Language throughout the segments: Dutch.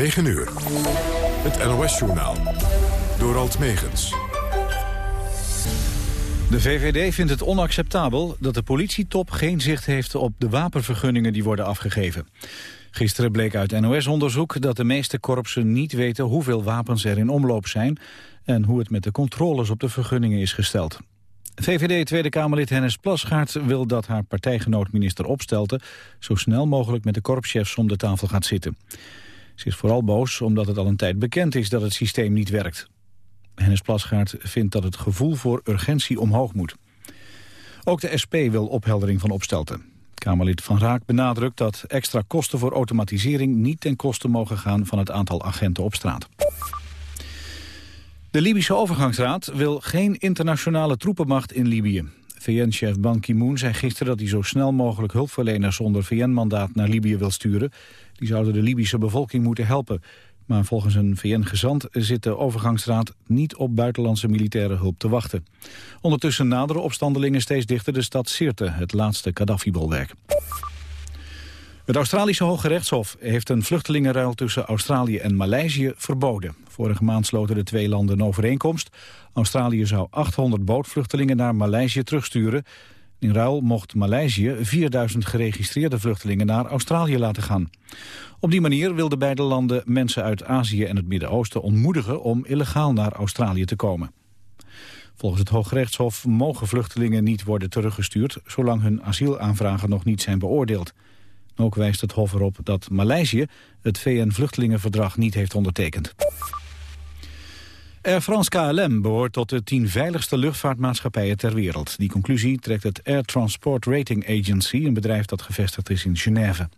9 uur. Het NOS-journaal. Door Alt Megens. De VVD vindt het onacceptabel dat de politietop geen zicht heeft op de wapenvergunningen die worden afgegeven. Gisteren bleek uit NOS-onderzoek dat de meeste korpsen niet weten hoeveel wapens er in omloop zijn en hoe het met de controles op de vergunningen is gesteld. VVD Tweede Kamerlid Hennis Plasgaard wil dat haar partijgenoot minister Opstelten zo snel mogelijk met de korpschefs om de tafel gaat zitten. Ze is vooral boos omdat het al een tijd bekend is dat het systeem niet werkt. Hennis Plasgaard vindt dat het gevoel voor urgentie omhoog moet. Ook de SP wil opheldering van Opstelten. Kamerlid Van Raak benadrukt dat extra kosten voor automatisering niet ten koste mogen gaan van het aantal agenten op straat. De Libische overgangsraad wil geen internationale troepenmacht in Libië. VN-chef Ban Ki-moon zei gisteren dat hij zo snel mogelijk hulpverleners zonder VN-mandaat naar Libië wil sturen. Die zouden de Libische bevolking moeten helpen. Maar volgens een VN-gezant zit de overgangsraad niet op buitenlandse militaire hulp te wachten. Ondertussen naderen opstandelingen steeds dichter de stad Sirte, het laatste Gaddafi-bolwerk. Het Australische Hoge Rechtshof heeft een vluchtelingenruil tussen Australië en Maleisië verboden. Vorige maand sloten de twee landen een overeenkomst. Australië zou 800 bootvluchtelingen naar Maleisië terugsturen. In ruil mocht Maleisië 4000 geregistreerde vluchtelingen naar Australië laten gaan. Op die manier wilden beide landen mensen uit Azië en het Midden-Oosten ontmoedigen om illegaal naar Australië te komen. Volgens het Hooggerechtshof mogen vluchtelingen niet worden teruggestuurd zolang hun asielaanvragen nog niet zijn beoordeeld. Ook wijst het Hof erop dat Maleisië het VN-vluchtelingenverdrag niet heeft ondertekend. Air France KLM behoort tot de tien veiligste luchtvaartmaatschappijen ter wereld. Die conclusie trekt het Air Transport Rating Agency, een bedrijf dat gevestigd is in Genève.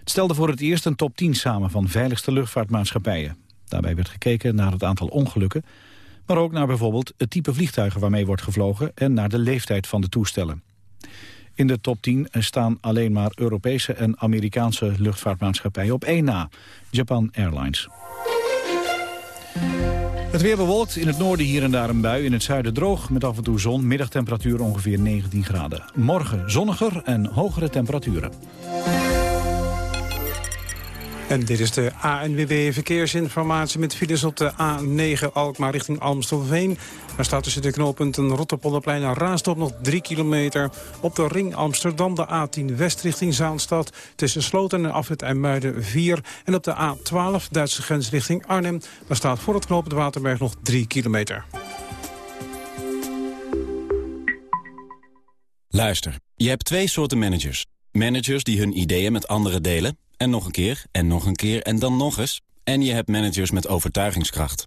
Het stelde voor het eerst een top 10 samen van veiligste luchtvaartmaatschappijen. Daarbij werd gekeken naar het aantal ongelukken, maar ook naar bijvoorbeeld het type vliegtuigen waarmee wordt gevlogen en naar de leeftijd van de toestellen. In de top 10 staan alleen maar Europese en Amerikaanse luchtvaartmaatschappijen op één na, Japan Airlines. Het weer bewolkt, in het noorden hier en daar een bui, in het zuiden droog met af en toe zon, middagtemperatuur ongeveer 19 graden. Morgen zonniger en hogere temperaturen. En dit is de ANWB Verkeersinformatie met files op de A9 Alkmaar richting Amstelveen. Daar staat tussen de knooppunten Rotterpolderplein en Raastop nog 3 kilometer. Op de ring Amsterdam de A10 West richting Zaanstad. Tussen Sloten en Afrit en Muiden 4. En op de A12 Duitse grens richting Arnhem. Daar staat voor het knooppunt Waterberg nog 3 kilometer. Luister, je hebt twee soorten managers. Managers die hun ideeën met anderen delen en nog een keer, en nog een keer, en dan nog eens. En je hebt managers met overtuigingskracht.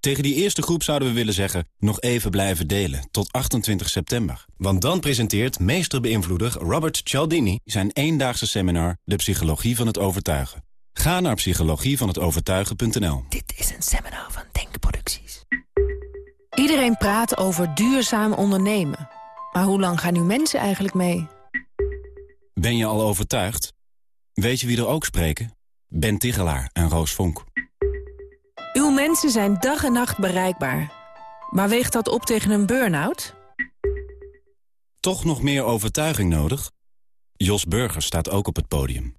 Tegen die eerste groep zouden we willen zeggen... nog even blijven delen, tot 28 september. Want dan presenteert meesterbeïnvloeder Robert Cialdini... zijn eendaagse seminar De Psychologie van het Overtuigen. Ga naar psychologievanhetovertuigen.nl. Dit is een seminar van Denkproducties. Iedereen praat over duurzaam ondernemen. Maar hoe lang gaan nu mensen eigenlijk mee? Ben je al overtuigd? Weet je wie er ook spreken? Ben Tigelaar en Roos Vonk. Uw mensen zijn dag en nacht bereikbaar. Maar weegt dat op tegen een burn-out? Toch nog meer overtuiging nodig? Jos Burger staat ook op het podium.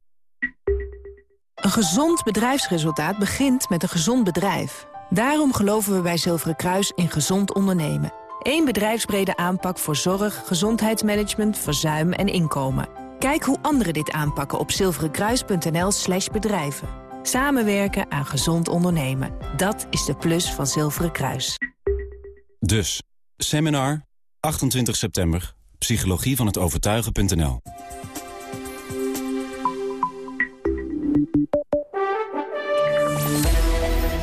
Een gezond bedrijfsresultaat begint met een gezond bedrijf. Daarom geloven we bij Zilveren Kruis in gezond ondernemen. Eén bedrijfsbrede aanpak voor zorg, gezondheidsmanagement, verzuim en inkomen. Kijk hoe anderen dit aanpakken op zilverenkruis.nl slash bedrijven. Samenwerken aan gezond ondernemen. Dat is de plus van Zilveren Kruis. Dus, seminar, 28 september, psychologie van het overtuigen.nl.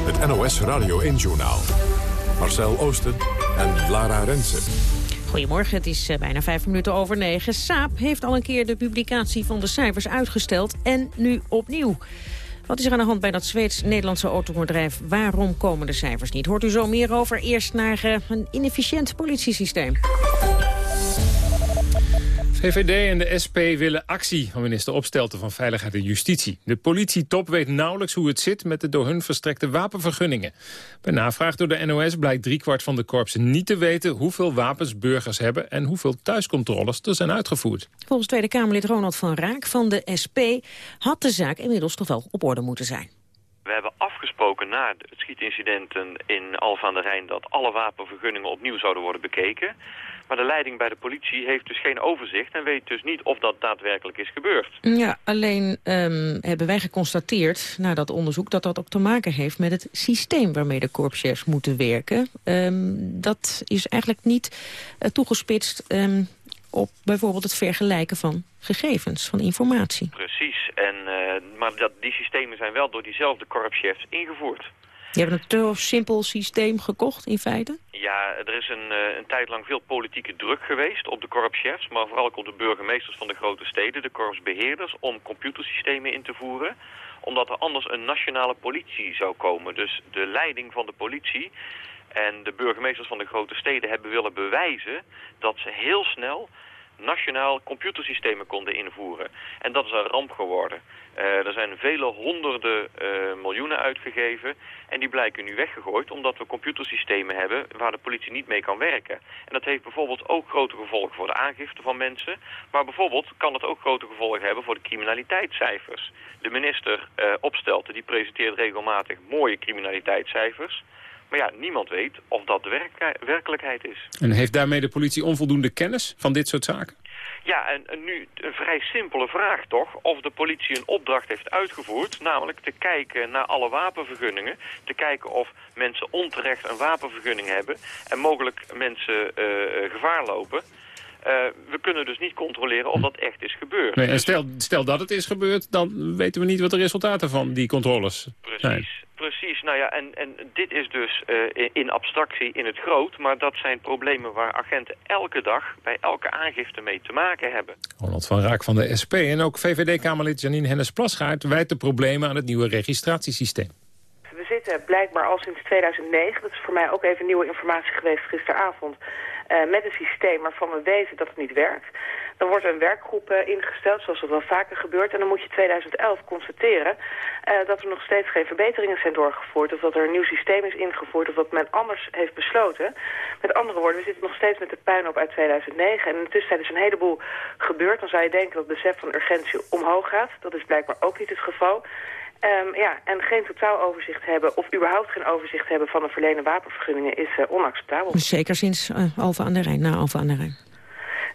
Het NOS Radio 1 Journaal. Marcel Oosten en Lara Rensen. Goedemorgen, het is eh, bijna vijf minuten over negen. Saab heeft al een keer de publicatie van de cijfers uitgesteld en nu opnieuw. Wat is er aan de hand bij dat Zweeds-Nederlandse autobedrijf? Waarom komen de cijfers niet? Hoort u zo meer over. Eerst naar uh, een inefficiënt politiesysteem. VVD en de SP willen actie van minister Opstelten van Veiligheid en Justitie. De politietop weet nauwelijks hoe het zit met de door hun verstrekte wapenvergunningen. Bij navraag door de NOS blijkt driekwart van de korpsen niet te weten... hoeveel wapens burgers hebben en hoeveel thuiscontroles er zijn uitgevoerd. Volgens Tweede Kamerlid Ronald van Raak van de SP had de zaak inmiddels toch wel op orde moeten zijn. We hebben afgesproken na het schietincidenten in Alphen aan de Rijn... dat alle wapenvergunningen opnieuw zouden worden bekeken. Maar de leiding bij de politie heeft dus geen overzicht... en weet dus niet of dat daadwerkelijk is gebeurd. Ja, alleen um, hebben wij geconstateerd na dat onderzoek... dat dat ook te maken heeft met het systeem waarmee de korpschefs moeten werken. Um, dat is eigenlijk niet uh, toegespitst um, op bijvoorbeeld het vergelijken van gegevens, van informatie. Precies, en, uh, maar dat, die systemen zijn wel door diezelfde korpschefs ingevoerd. Je hebt een te simpel systeem gekocht in feite? Ja, er is een, uh, een tijd lang veel politieke druk geweest op de korpschefs... maar vooral ook op de burgemeesters van de grote steden, de korpsbeheerders... om computersystemen in te voeren omdat er anders een nationale politie zou komen. Dus de leiding van de politie en de burgemeesters van de grote steden hebben willen bewijzen... dat ze heel snel nationaal computersystemen konden invoeren. En dat is een ramp geworden. Uh, er zijn vele honderden uh, miljoenen uitgegeven en die blijken nu weggegooid omdat we computersystemen hebben waar de politie niet mee kan werken. En dat heeft bijvoorbeeld ook grote gevolgen voor de aangifte van mensen, maar bijvoorbeeld kan het ook grote gevolgen hebben voor de criminaliteitscijfers. De minister uh, Opstelten die presenteert regelmatig mooie criminaliteitscijfers. Maar ja, niemand weet of dat de werk werkelijkheid is. En heeft daarmee de politie onvoldoende kennis van dit soort zaken? Ja, en, en, nu een vrij simpele vraag toch, of de politie een opdracht heeft uitgevoerd, namelijk te kijken naar alle wapenvergunningen, te kijken of mensen onterecht een wapenvergunning hebben en mogelijk mensen uh, gevaar lopen. Uh, we kunnen dus niet controleren of dat echt is gebeurd. Nee, en stel, stel dat het is gebeurd, dan weten we niet wat de resultaten van die controles Precies. zijn. Precies, nou ja, en, en dit is dus uh, in abstractie in het groot... maar dat zijn problemen waar agenten elke dag bij elke aangifte mee te maken hebben. Ronald van Raak van de SP en ook VVD-Kamerlid Janine Hennis-Plasgaard... wijt de problemen aan het nieuwe registratiesysteem. Zitten blijkbaar al sinds 2009, dat is voor mij ook even nieuwe informatie geweest gisteravond... Uh, met een systeem waarvan we weten dat het niet werkt. Dan wordt er een werkgroep ingesteld, zoals dat wel vaker gebeurt. En dan moet je 2011 constateren uh, dat er nog steeds geen verbeteringen zijn doorgevoerd. Of dat er een nieuw systeem is ingevoerd of dat men anders heeft besloten. Met andere woorden, we zitten nog steeds met de puinhoop uit 2009. En in tussentijd is een heleboel gebeurd. Dan zou je denken dat het besef van urgentie omhoog gaat. Dat is blijkbaar ook niet het geval. Um, ja, en geen totaaloverzicht hebben of überhaupt geen overzicht hebben van de verlenen wapenvergunningen is uh, onacceptabel. Zeker sinds uh, aan de Rijn, na aan de Rijn.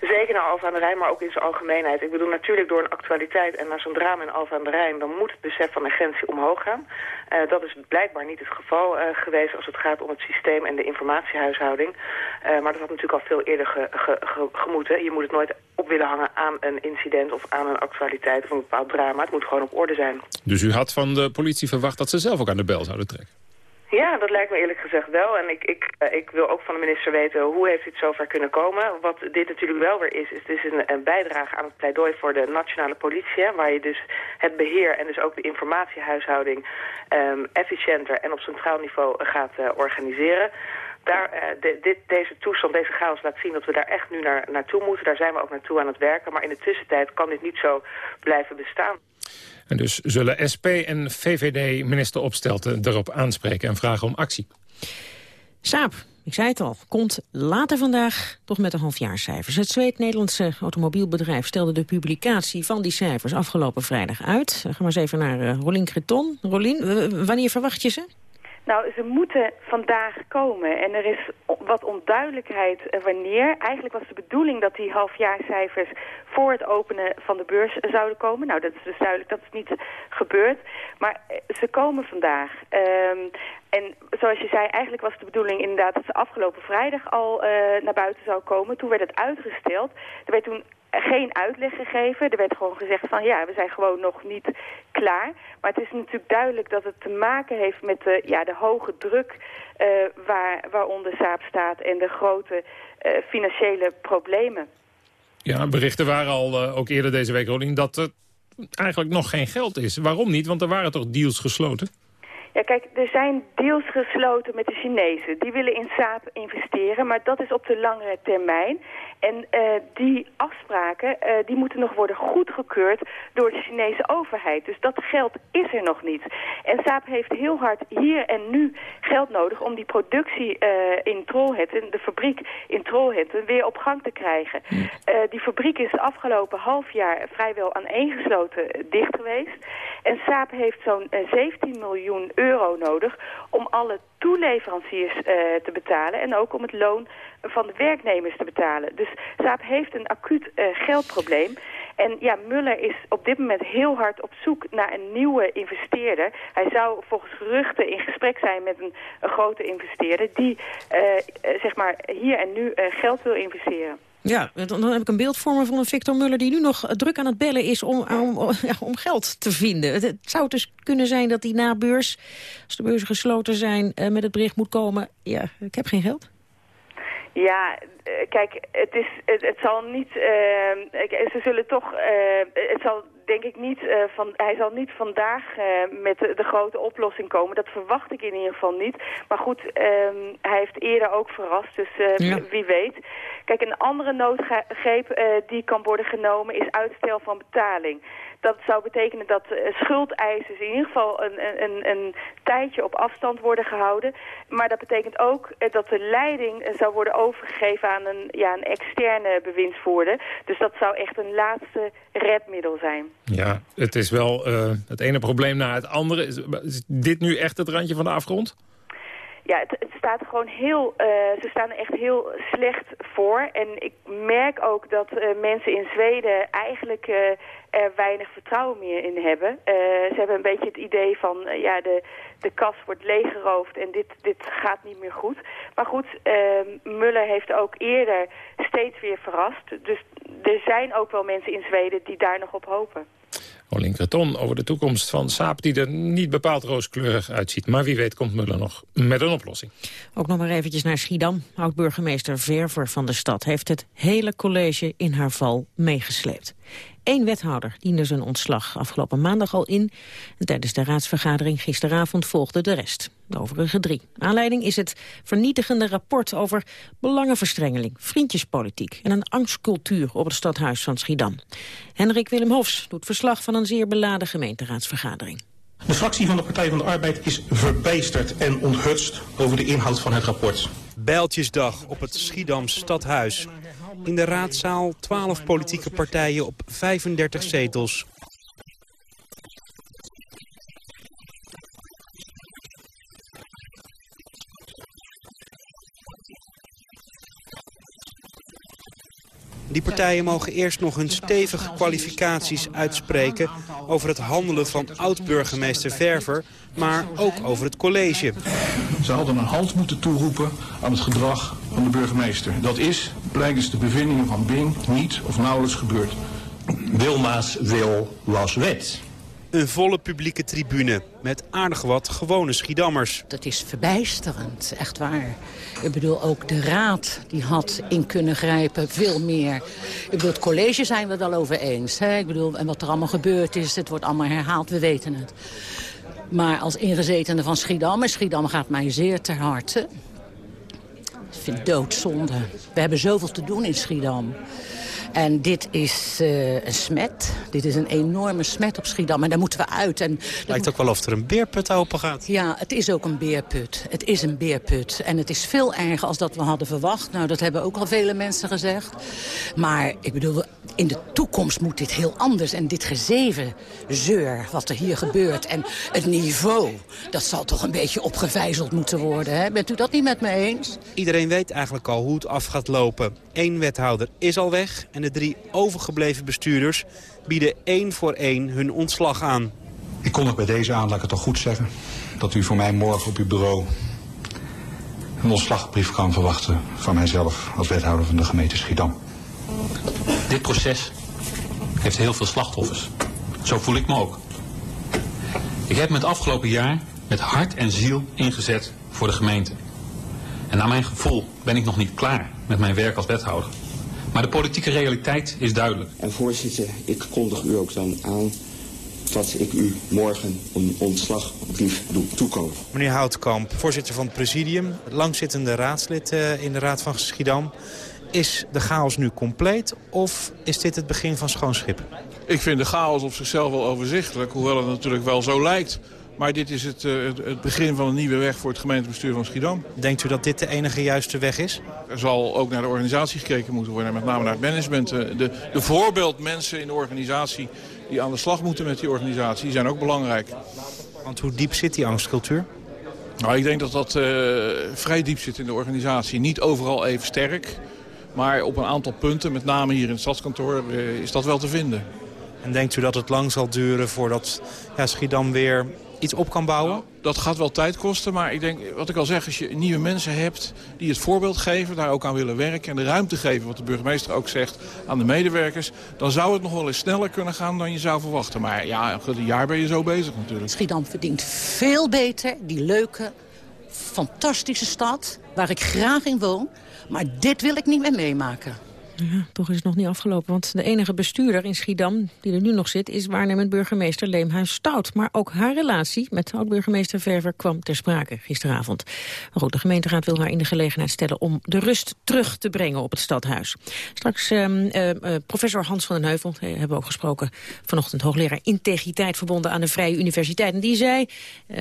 Zeker naar Alphen aan de Rijn, maar ook in zijn algemeenheid. Ik bedoel natuurlijk door een actualiteit en naar zo'n drama in Alphen aan de Rijn... dan moet het besef van urgentie omhoog gaan. Uh, dat is blijkbaar niet het geval uh, geweest als het gaat om het systeem en de informatiehuishouding. Uh, maar dat had natuurlijk al veel eerder ge, gemoeten. Je moet het nooit op willen hangen aan een incident of aan een actualiteit of een bepaald drama. Het moet gewoon op orde zijn. Dus u had van de politie verwacht dat ze zelf ook aan de bel zouden trekken? Ja, dat lijkt me eerlijk gezegd wel. En ik, ik, uh, ik wil ook van de minister weten hoe heeft dit zover kunnen komen. Wat dit natuurlijk wel weer is, is, is een, een bijdrage aan het pleidooi voor de nationale politie. Waar je dus het beheer en dus ook de informatiehuishouding um, efficiënter en op centraal niveau gaat uh, organiseren. Daar, de, dit, deze toestand, deze chaos laat zien dat we daar echt nu naar, naartoe moeten. Daar zijn we ook naartoe aan het werken. Maar in de tussentijd kan dit niet zo blijven bestaan. En dus zullen SP en VVD minister Opstelten erop aanspreken en vragen om actie. Saap, ik zei het al, komt later vandaag toch met de halfjaarcijfers. Het Zweed-Nederlandse automobielbedrijf stelde de publicatie van die cijfers afgelopen vrijdag uit. Gaan we eens even naar uh, Rolien Creton. Rolien, wanneer verwacht je ze? Nou, ze moeten vandaag komen en er is wat onduidelijkheid wanneer. Eigenlijk was de bedoeling dat die halfjaarcijfers voor het openen van de beurs zouden komen. Nou, dat is dus duidelijk, dat is niet gebeurd. Maar ze komen vandaag. Um, en zoals je zei, eigenlijk was de bedoeling inderdaad dat ze afgelopen vrijdag al uh, naar buiten zou komen. Toen werd het uitgesteld. Er werd toen geen uitleg gegeven. Er werd gewoon gezegd van ja, we zijn gewoon nog niet klaar. Maar het is natuurlijk duidelijk dat het te maken heeft met de, ja, de hoge druk uh, waar, waaronder Saab staat en de grote financiële problemen. Ja, berichten waren al uh, ook eerder deze week, Rolien, dat er eigenlijk nog geen geld is. Waarom niet? Want er waren toch deals gesloten? Ja, kijk, er zijn deals gesloten met de Chinezen. Die willen in Saab investeren, maar dat is op de langere termijn. En uh, die afspraken uh, die moeten nog worden goedgekeurd door de Chinese overheid. Dus dat geld is er nog niet. En Saab heeft heel hard hier en nu geld nodig om die productie uh, in Trollhättan, de fabriek in Trollhättan, weer op gang te krijgen. die fabriek is de afgelopen half jaar vrijwel aaneengesloten dicht geweest. En Saab heeft zo'n 17 miljoen euro nodig om alle toeleveranciers te betalen en ook om het loon van de werknemers te betalen. Dus Saab heeft een acuut uh, geldprobleem. En ja, Muller is op dit moment heel hard op zoek naar een nieuwe investeerder. Hij zou volgens geruchten in gesprek zijn met een, grote investeerder... die uh, zeg maar hier en nu geld wil investeren. Ja, dan heb ik een beeld voor me van een Victor Muller... die nu nog druk aan het bellen is om, om, om geld te vinden. Het zou dus kunnen zijn dat hij na beurs, als de beurzen gesloten zijn... met het bericht moet komen, ja, ik heb geen geld. Ja, kijk, het, is, het, het zal niet... Uh, ze zullen toch... Uh, het zal denk ik niet... Uh, van, hij zal niet vandaag met de, de, grote oplossing komen. Dat verwacht ik in ieder geval niet. Maar goed, ehm, hij heeft eerder ook verrast. Dus ja. wie weet. Kijk, een andere noodgreep die kan worden genomen... is uitstel van betaling dat zou betekenen dat uh, schuldeisers in ieder geval een, een, een tijdje op afstand worden gehouden. Maar dat betekent ook uh, dat de leiding uh, zou worden overgegeven aan een, ja, een externe bewindsvoerder. Dus dat zou echt een laatste redmiddel zijn. Ja, het is wel het ene probleem na het andere. Is, is dit nu echt het randje van de afgrond? ja, het, het, staat gewoon heel, uh, ze staan er echt heel slecht voor. En ik merk ook dat uh, mensen in Zweden eigenlijk uh, er weinig vertrouwen meer in hebben. ze hebben een beetje het idee van, ja, de, de kas wordt leeggeroofd en dit, dit gaat niet meer goed. Maar goed, Muller heeft ook eerder steeds weer verrast. Dus er zijn ook wel mensen in Zweden die daar nog op hopen. Olin Kreton over de toekomst van Saab... die er niet bepaald rooskleurig uitziet. Maar wie weet komt Muller nog met een oplossing. Ook nog maar eventjes naar Schiedam. Oud-burgemeester Verver van de stad... heeft het hele college in haar val meegesleept. Eén wethouder diende zijn ontslag afgelopen maandag al in. En tijdens de raadsvergadering gisteravond volgde de rest. De overige drie. Aanleiding is het vernietigende rapport over belangenverstrengeling, vriendjespolitiek en een angstcultuur op het stadhuis van Schiedam. Henrik Willem Hofs doet verslag van een zeer beladen gemeenteraadsvergadering. De fractie van de Partij van de Arbeid is verbijsterd en onthutst over de inhoud van het rapport. Bijltjesdag op het Schiedam stadhuis. In de raadzaal 12 politieke partijen op 35 zetels. Die partijen mogen eerst nog hun stevige kwalificaties uitspreken... over het handelen van oud-burgemeester Verver, maar ook over het college. Ze hadden een halt moeten toeroepen aan het gedrag van de burgemeester. Dat is, blijkens de bevindingen van Bing, niet of nauwelijks gebeurd. Wilma's wil was wet. Een volle publieke tribune met aardig wat gewone Schiedammers. Dat is verbijsterend, echt waar. Ik bedoel, ook de raad die had in kunnen grijpen, veel meer. Ik bedoel, het college zijn we het al over eens. Hè? Ik bedoel, en wat er allemaal gebeurd is, het wordt allemaal herhaald, we weten het. Maar als ingezetene van Schiedam, en Schiedam gaat mij zeer ter harte... Ik vind het doodzonde. We hebben zoveel te doen in Schiedam. En dit is uh, een smet. Dit is een enorme smet op Schiedam. En daar moeten we uit. En Lijkt ook wel of er een beerput open gaat. Ja, het is ook een beerput. Het is een beerput. En het is veel erger als dat we hadden verwacht. Nou, dat hebben ook al vele mensen gezegd. Maar ik bedoel, in de toekomst moet dit heel anders. En dit gezeven zeur, wat er hier gebeurt. En het niveau, dat zal toch een beetje opgevijzeld moeten worden. Hè? Bent u dat niet met me eens? Iedereen weet eigenlijk al hoe het af gaat lopen. Eén wethouder is al weg en de drie overgebleven bestuurders bieden één voor één hun ontslag aan. Ik kon nog bij deze aan, laat ik het toch goed zeggen, dat u voor mij morgen op uw bureau een ontslagbrief kan verwachten van mijzelf als wethouder van de gemeente Schiedam. Dit proces heeft heel veel slachtoffers. Zo voel ik me ook. Ik heb me het afgelopen jaar met hart en ziel ingezet voor de gemeente. En naar mijn gevoel ben ik nog niet klaar met mijn werk als wethouder. Maar de politieke realiteit is duidelijk. En voorzitter, ik kondig u ook dan aan dat ik u morgen een ontslagbrief doe toekomen. Meneer Houtkamp, voorzitter van het presidium, langzittende raadslid uh, in de Raad van Schiedam. Is de chaos nu compleet of is dit het begin van schoon schip? Ik vind de chaos op zichzelf wel overzichtelijk, hoewel het natuurlijk wel zo lijkt. Maar dit is het, uh, het, begin van een nieuwe weg voor het gemeentebestuur van Schiedam. Denkt u dat dit de enige juiste weg is? Er zal ook naar de organisatie gekeken moeten worden, met name naar het management. Uh, de, de voorbeeldmensen in de organisatie die aan de slag moeten met die organisatie, die zijn ook belangrijk. Want hoe diep zit die angstcultuur? Nou, ik denk dat dat uh, vrij diep zit in de organisatie. Niet overal even sterk, maar op een aantal punten, met name hier in het stadskantoor, is dat wel te vinden. En denkt u dat het lang zal duren voordat ja, Schiedam weer iets op kan bouwen? Nou, dat gaat wel tijd kosten, maar ik denk, wat ik al zeg, als je nieuwe mensen hebt die het voorbeeld geven, daar ook aan willen werken en de ruimte geven, wat de burgemeester ook zegt, aan de medewerkers, dan zou het nog wel eens sneller kunnen gaan dan je zou verwachten. Maar ja, een jaar ben je zo bezig natuurlijk. Schiedam verdient veel beter die leuke, fantastische stad, waar ik graag in woon. Maar dit wil ik niet meer meemaken. Ja, toch is het nog niet afgelopen, want de enige bestuurder in Schiedam... die er nu nog zit, is waarnemend burgemeester Leemhuis Stout. Maar ook haar relatie met oud-burgemeester Verver kwam ter sprake gisteravond. De gemeenteraad wil haar in de gelegenheid stellen... om de rust terug te brengen op het stadhuis. Straks uh, uh, professor Hans van den Heuvel, uh, hebben we ook gesproken... vanochtend hoogleraar integriteit verbonden aan de Vrije Universiteit. En die zei,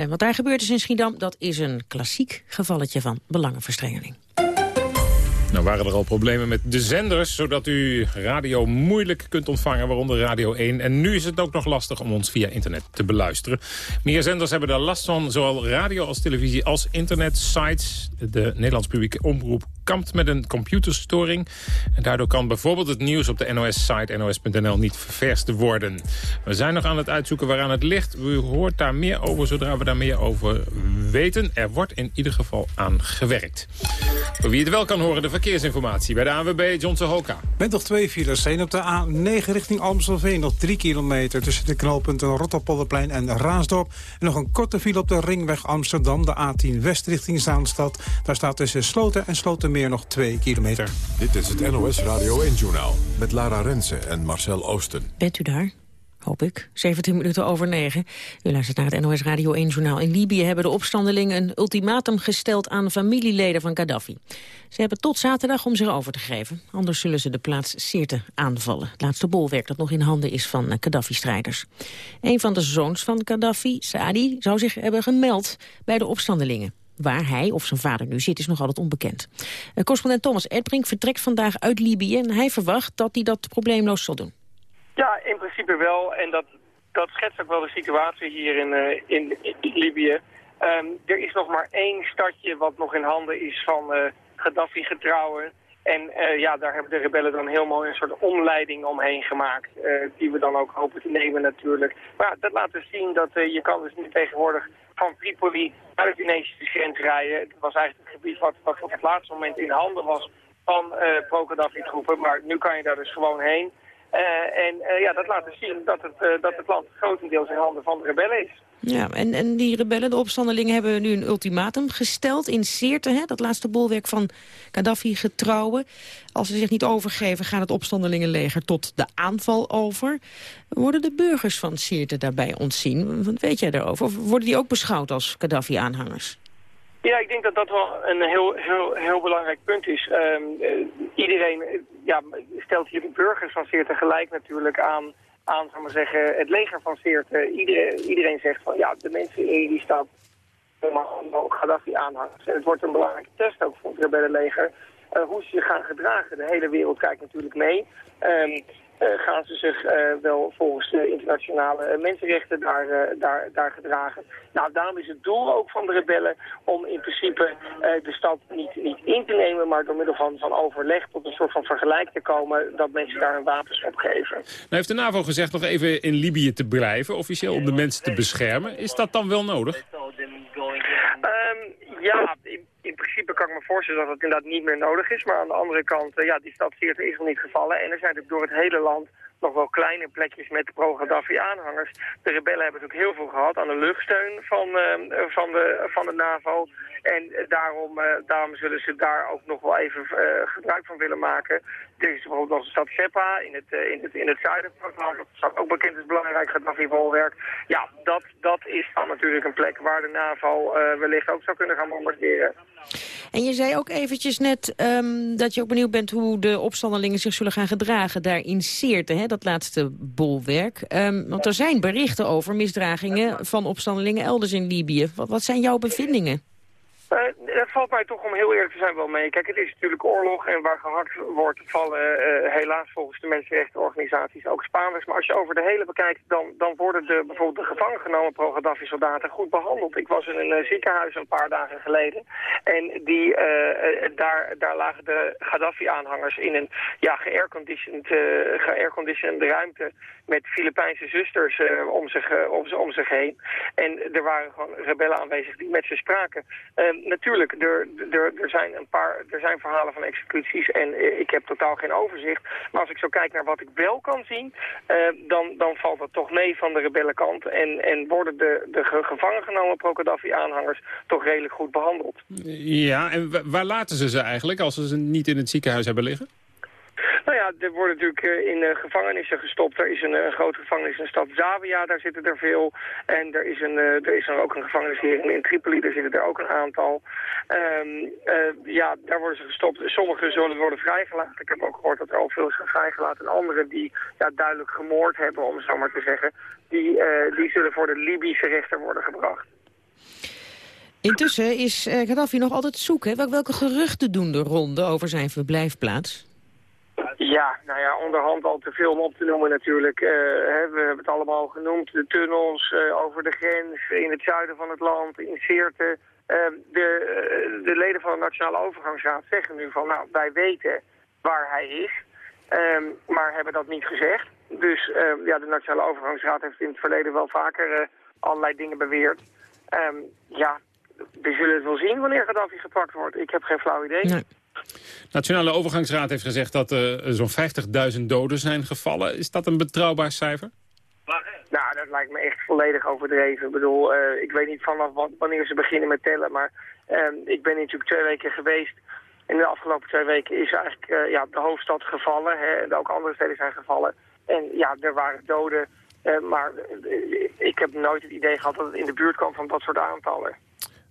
wat daar gebeurd is in Schiedam... dat is een klassiek gevalletje van belangenverstrengeling. Nou waren er al problemen met de zenders, zodat u radio moeilijk kunt ontvangen, waaronder Radio 1. En nu is het ook nog lastig om ons via internet te beluisteren. Meer zenders hebben daar last van, zowel radio als televisie als internetsites. De Nederlands publieke omroep kampt met een computerstoring. En daardoor kan bijvoorbeeld het nieuws op de NOS-site nos.nl niet ververst worden. We zijn nog aan het uitzoeken waaraan het ligt. U hoort daar meer over zodra we daar meer over weten. Er wordt in ieder geval aan gewerkt. Voor wie het wel kan horen, de verkeersinformatie bij de ANWB, Johnson Hoka. Met nog twee files. Zijn op de A9 richting Amstelveen. Nog drie kilometer tussen de knooppunten Rotterpolderplein en Raasdorp. En nog een korte file op de ringweg Amsterdam. De A10 West richting Zaanstad. Daar staat tussen Sloten en Slotenmeer nog twee kilometer. Dit is het NOS Radio 1-journaal met Lara Rensen en Marcel Oosten. Bent u daar? Hoop ik. 17 minuten over 9. U luistert naar het NOS Radio 1-journaal. In Libië hebben de opstandelingen een ultimatum gesteld aan familieleden van Gaddafi. Ze hebben tot zaterdag om zich over te geven. Anders zullen ze de plaats Sirte aanvallen. Het laatste bolwerk dat nog in handen is van Gaddafi-strijders. Een van de zoons van Gaddafi, Saadi, zou zich hebben gemeld bij de opstandelingen. Waar hij of zijn vader nu zit is nog altijd onbekend. Uh, correspondent Thomas Erdbrink vertrekt vandaag uit Libië... en hij verwacht dat hij dat probleemloos zal doen. Ja, in principe wel. En dat, dat schetst ook wel de situatie hier in, uh, in, Libië. Um, er is nog maar één stadje wat nog in handen is van uh, Gaddafi-getrouwen. En uh, ja, daar hebben de rebellen dan heel mooi een soort omleiding omheen gemaakt. die we dan ook hopen te nemen natuurlijk. Maar dat laat dus zien dat je kan dus nu tegenwoordig van Tripoli naar de Tunesische grens rijden. Het was eigenlijk het gebied wat, wat op het laatste moment in handen was van pro-Gaddafi-troepen. Maar nu kan je daar dus gewoon heen. Uh, en uh, ja, dat laat dus zien dat het, uh, dat het land grotendeels in handen van de rebellen is. Ja, en, en die rebellen, de opstandelingen, hebben nu een ultimatum gesteld in Sirte, hè, dat laatste bolwerk van Gaddafi-getrouwen. Als ze zich niet overgeven, gaat het opstandelingenleger tot de aanval over. Worden de burgers van Sirte daarbij ontzien? Wat weet jij daarover? Of worden die ook beschouwd als Gaddafi-aanhangers? Ja, ik denk dat dat wel een heel, heel, heel belangrijk punt is. Um, uh, iedereen ja, stelt hier de burgers van Seerte gelijk natuurlijk aan, aan zal maar zeggen, het leger van Seerte. Iedereen, zegt van ja, de mensen in die stad ook Gaddafi aanhangers. En het wordt een belangrijke test ook voor het rebellenleger. Uh, hoe ze zich gaan gedragen. De hele wereld kijkt natuurlijk mee. Um, gaan ze zich uh, wel volgens de internationale mensenrechten daar, uh, daar, daar gedragen. Nou, daarom is het doel ook van de rebellen om in principe de stad niet, niet in te nemen, maar door middel van, van overleg tot een soort van vergelijk te komen dat mensen daar hun wapens opgeven. Nou heeft de NAVO gezegd nog even in Libië te blijven, officieel om de mensen te beschermen. Is dat dan wel nodig? Um, ja, in, in, dat het inderdaad niet meer nodig is. Maar aan de andere kant, uh, ja, die stad Sirte is nog niet gevallen. En er zijn natuurlijk door het hele land nog wel kleine plekjes met pro-Gaddafi-aanhangers. De rebellen hebben natuurlijk heel veel gehad aan de luchtsteun van, uh, van, de, van de NAVO. En daarom, uh, daarom zullen ze daar ook nog wel even gebruik van willen maken. Er is bijvoorbeeld nog de stad Seppa in het, in het, in het zuiden van het land. Dat staat ook bekend als belangrijk Gaddafi-bolwerk. Ja, dat, dat is dan natuurlijk een plek waar de NAVO wellicht ook zou kunnen gaan bombarderen. En je zei ook eventjes net ehm, dat je ook benieuwd bent... hoe de opstandelingen zich zullen gaan gedragen daar in Seerte, hè, dat laatste bolwerk. Um, want er zijn berichten over misdragingen van opstandelingen elders in Libië. Wat, wat zijn jouw bevindingen? Uh, dat valt mij toch om heel eerlijk te zijn wel mee. Kijk, het is natuurlijk oorlog en waar gehakt wordt vallen uh, helaas volgens de mensenrechtenorganisaties ook Spaanders. Maar als je over de hele bekijkt, dan, dan worden de, bijvoorbeeld de gevangen genomen pro-Gaddafi-soldaten goed behandeld. Ik was in een uh, ziekenhuis een paar dagen geleden en die, daar, daar lagen de Gaddafi-aanhangers in een ja, geairconditioned ge ruimte met Filipijnse zusters om, zich, om, om zich heen. En er waren gewoon rebellen aanwezig die met ze spraken. Ehm, natuurlijk, er, er, er, zijn een paar, er zijn verhalen van executies en eh, ik heb totaal geen overzicht. Maar als ik zo kijk naar wat ik wel kan zien, uh, dan, dan valt dat toch mee van de rebellenkant. En, en worden de, de gevangen genomen pro-Gaddafi-aanhangers toch redelijk goed behandeld. Ja, en waar laten ze ze eigenlijk als ze ze niet in het ziekenhuis hebben liggen? Nou ja, er worden natuurlijk eh, in uh, gevangenissen gestopt. Er is een, een grote gevangenis in de stad Zavia, daar zitten er veel. En er is, een, er is ook een gevangenis hier in, Tripoli, daar zitten er ook een aantal. Um, ja, daar worden ze gestopt. Sommigen zullen worden vrijgelaten. Ik heb ook gehoord dat er al veel is vrijgelaten. En anderen die ja, duidelijk gemoord hebben, om zo maar te zeggen, die, die zullen voor de Libische rechter worden gebracht. Intussen is Gaddafi nog altijd zoek. Welke geruchten doen de ronde over zijn verblijfplaats? Ja, nou ja, onderhand al te veel om op te noemen natuurlijk. Uh, hè, we hebben het allemaal genoemd. De tunnels uh, over de grens, in het zuiden van het land, in Seerte. Uh, de, de leden van de Nationale Overgangsraad zeggen nu van, nou, wij weten waar hij is. Ehm, maar hebben dat niet gezegd. Dus ehm, ja, de Nationale Overgangsraad heeft in het verleden wel vaker allerlei dingen beweerd. Ehm, ja, we zullen het wel zien wanneer Gaddafi gepakt wordt. Ik heb geen flauw idee. Nee. Nationale Overgangsraad heeft gezegd dat er uh, zo'n 50.000 doden zijn gevallen. Is dat een betrouwbaar cijfer? Nou, dat lijkt me echt volledig overdreven. Ik bedoel, uh, ik weet niet vanaf wanneer ze beginnen met tellen, maar uh, ik ben natuurlijk twee weken geweest. En de afgelopen twee weken is eigenlijk uh, ja, de hoofdstad gevallen. Hè, en ook andere steden zijn gevallen. En ja, er waren doden. maar ik heb nooit het idee gehad dat het in de buurt kwam van dat soort aantallen.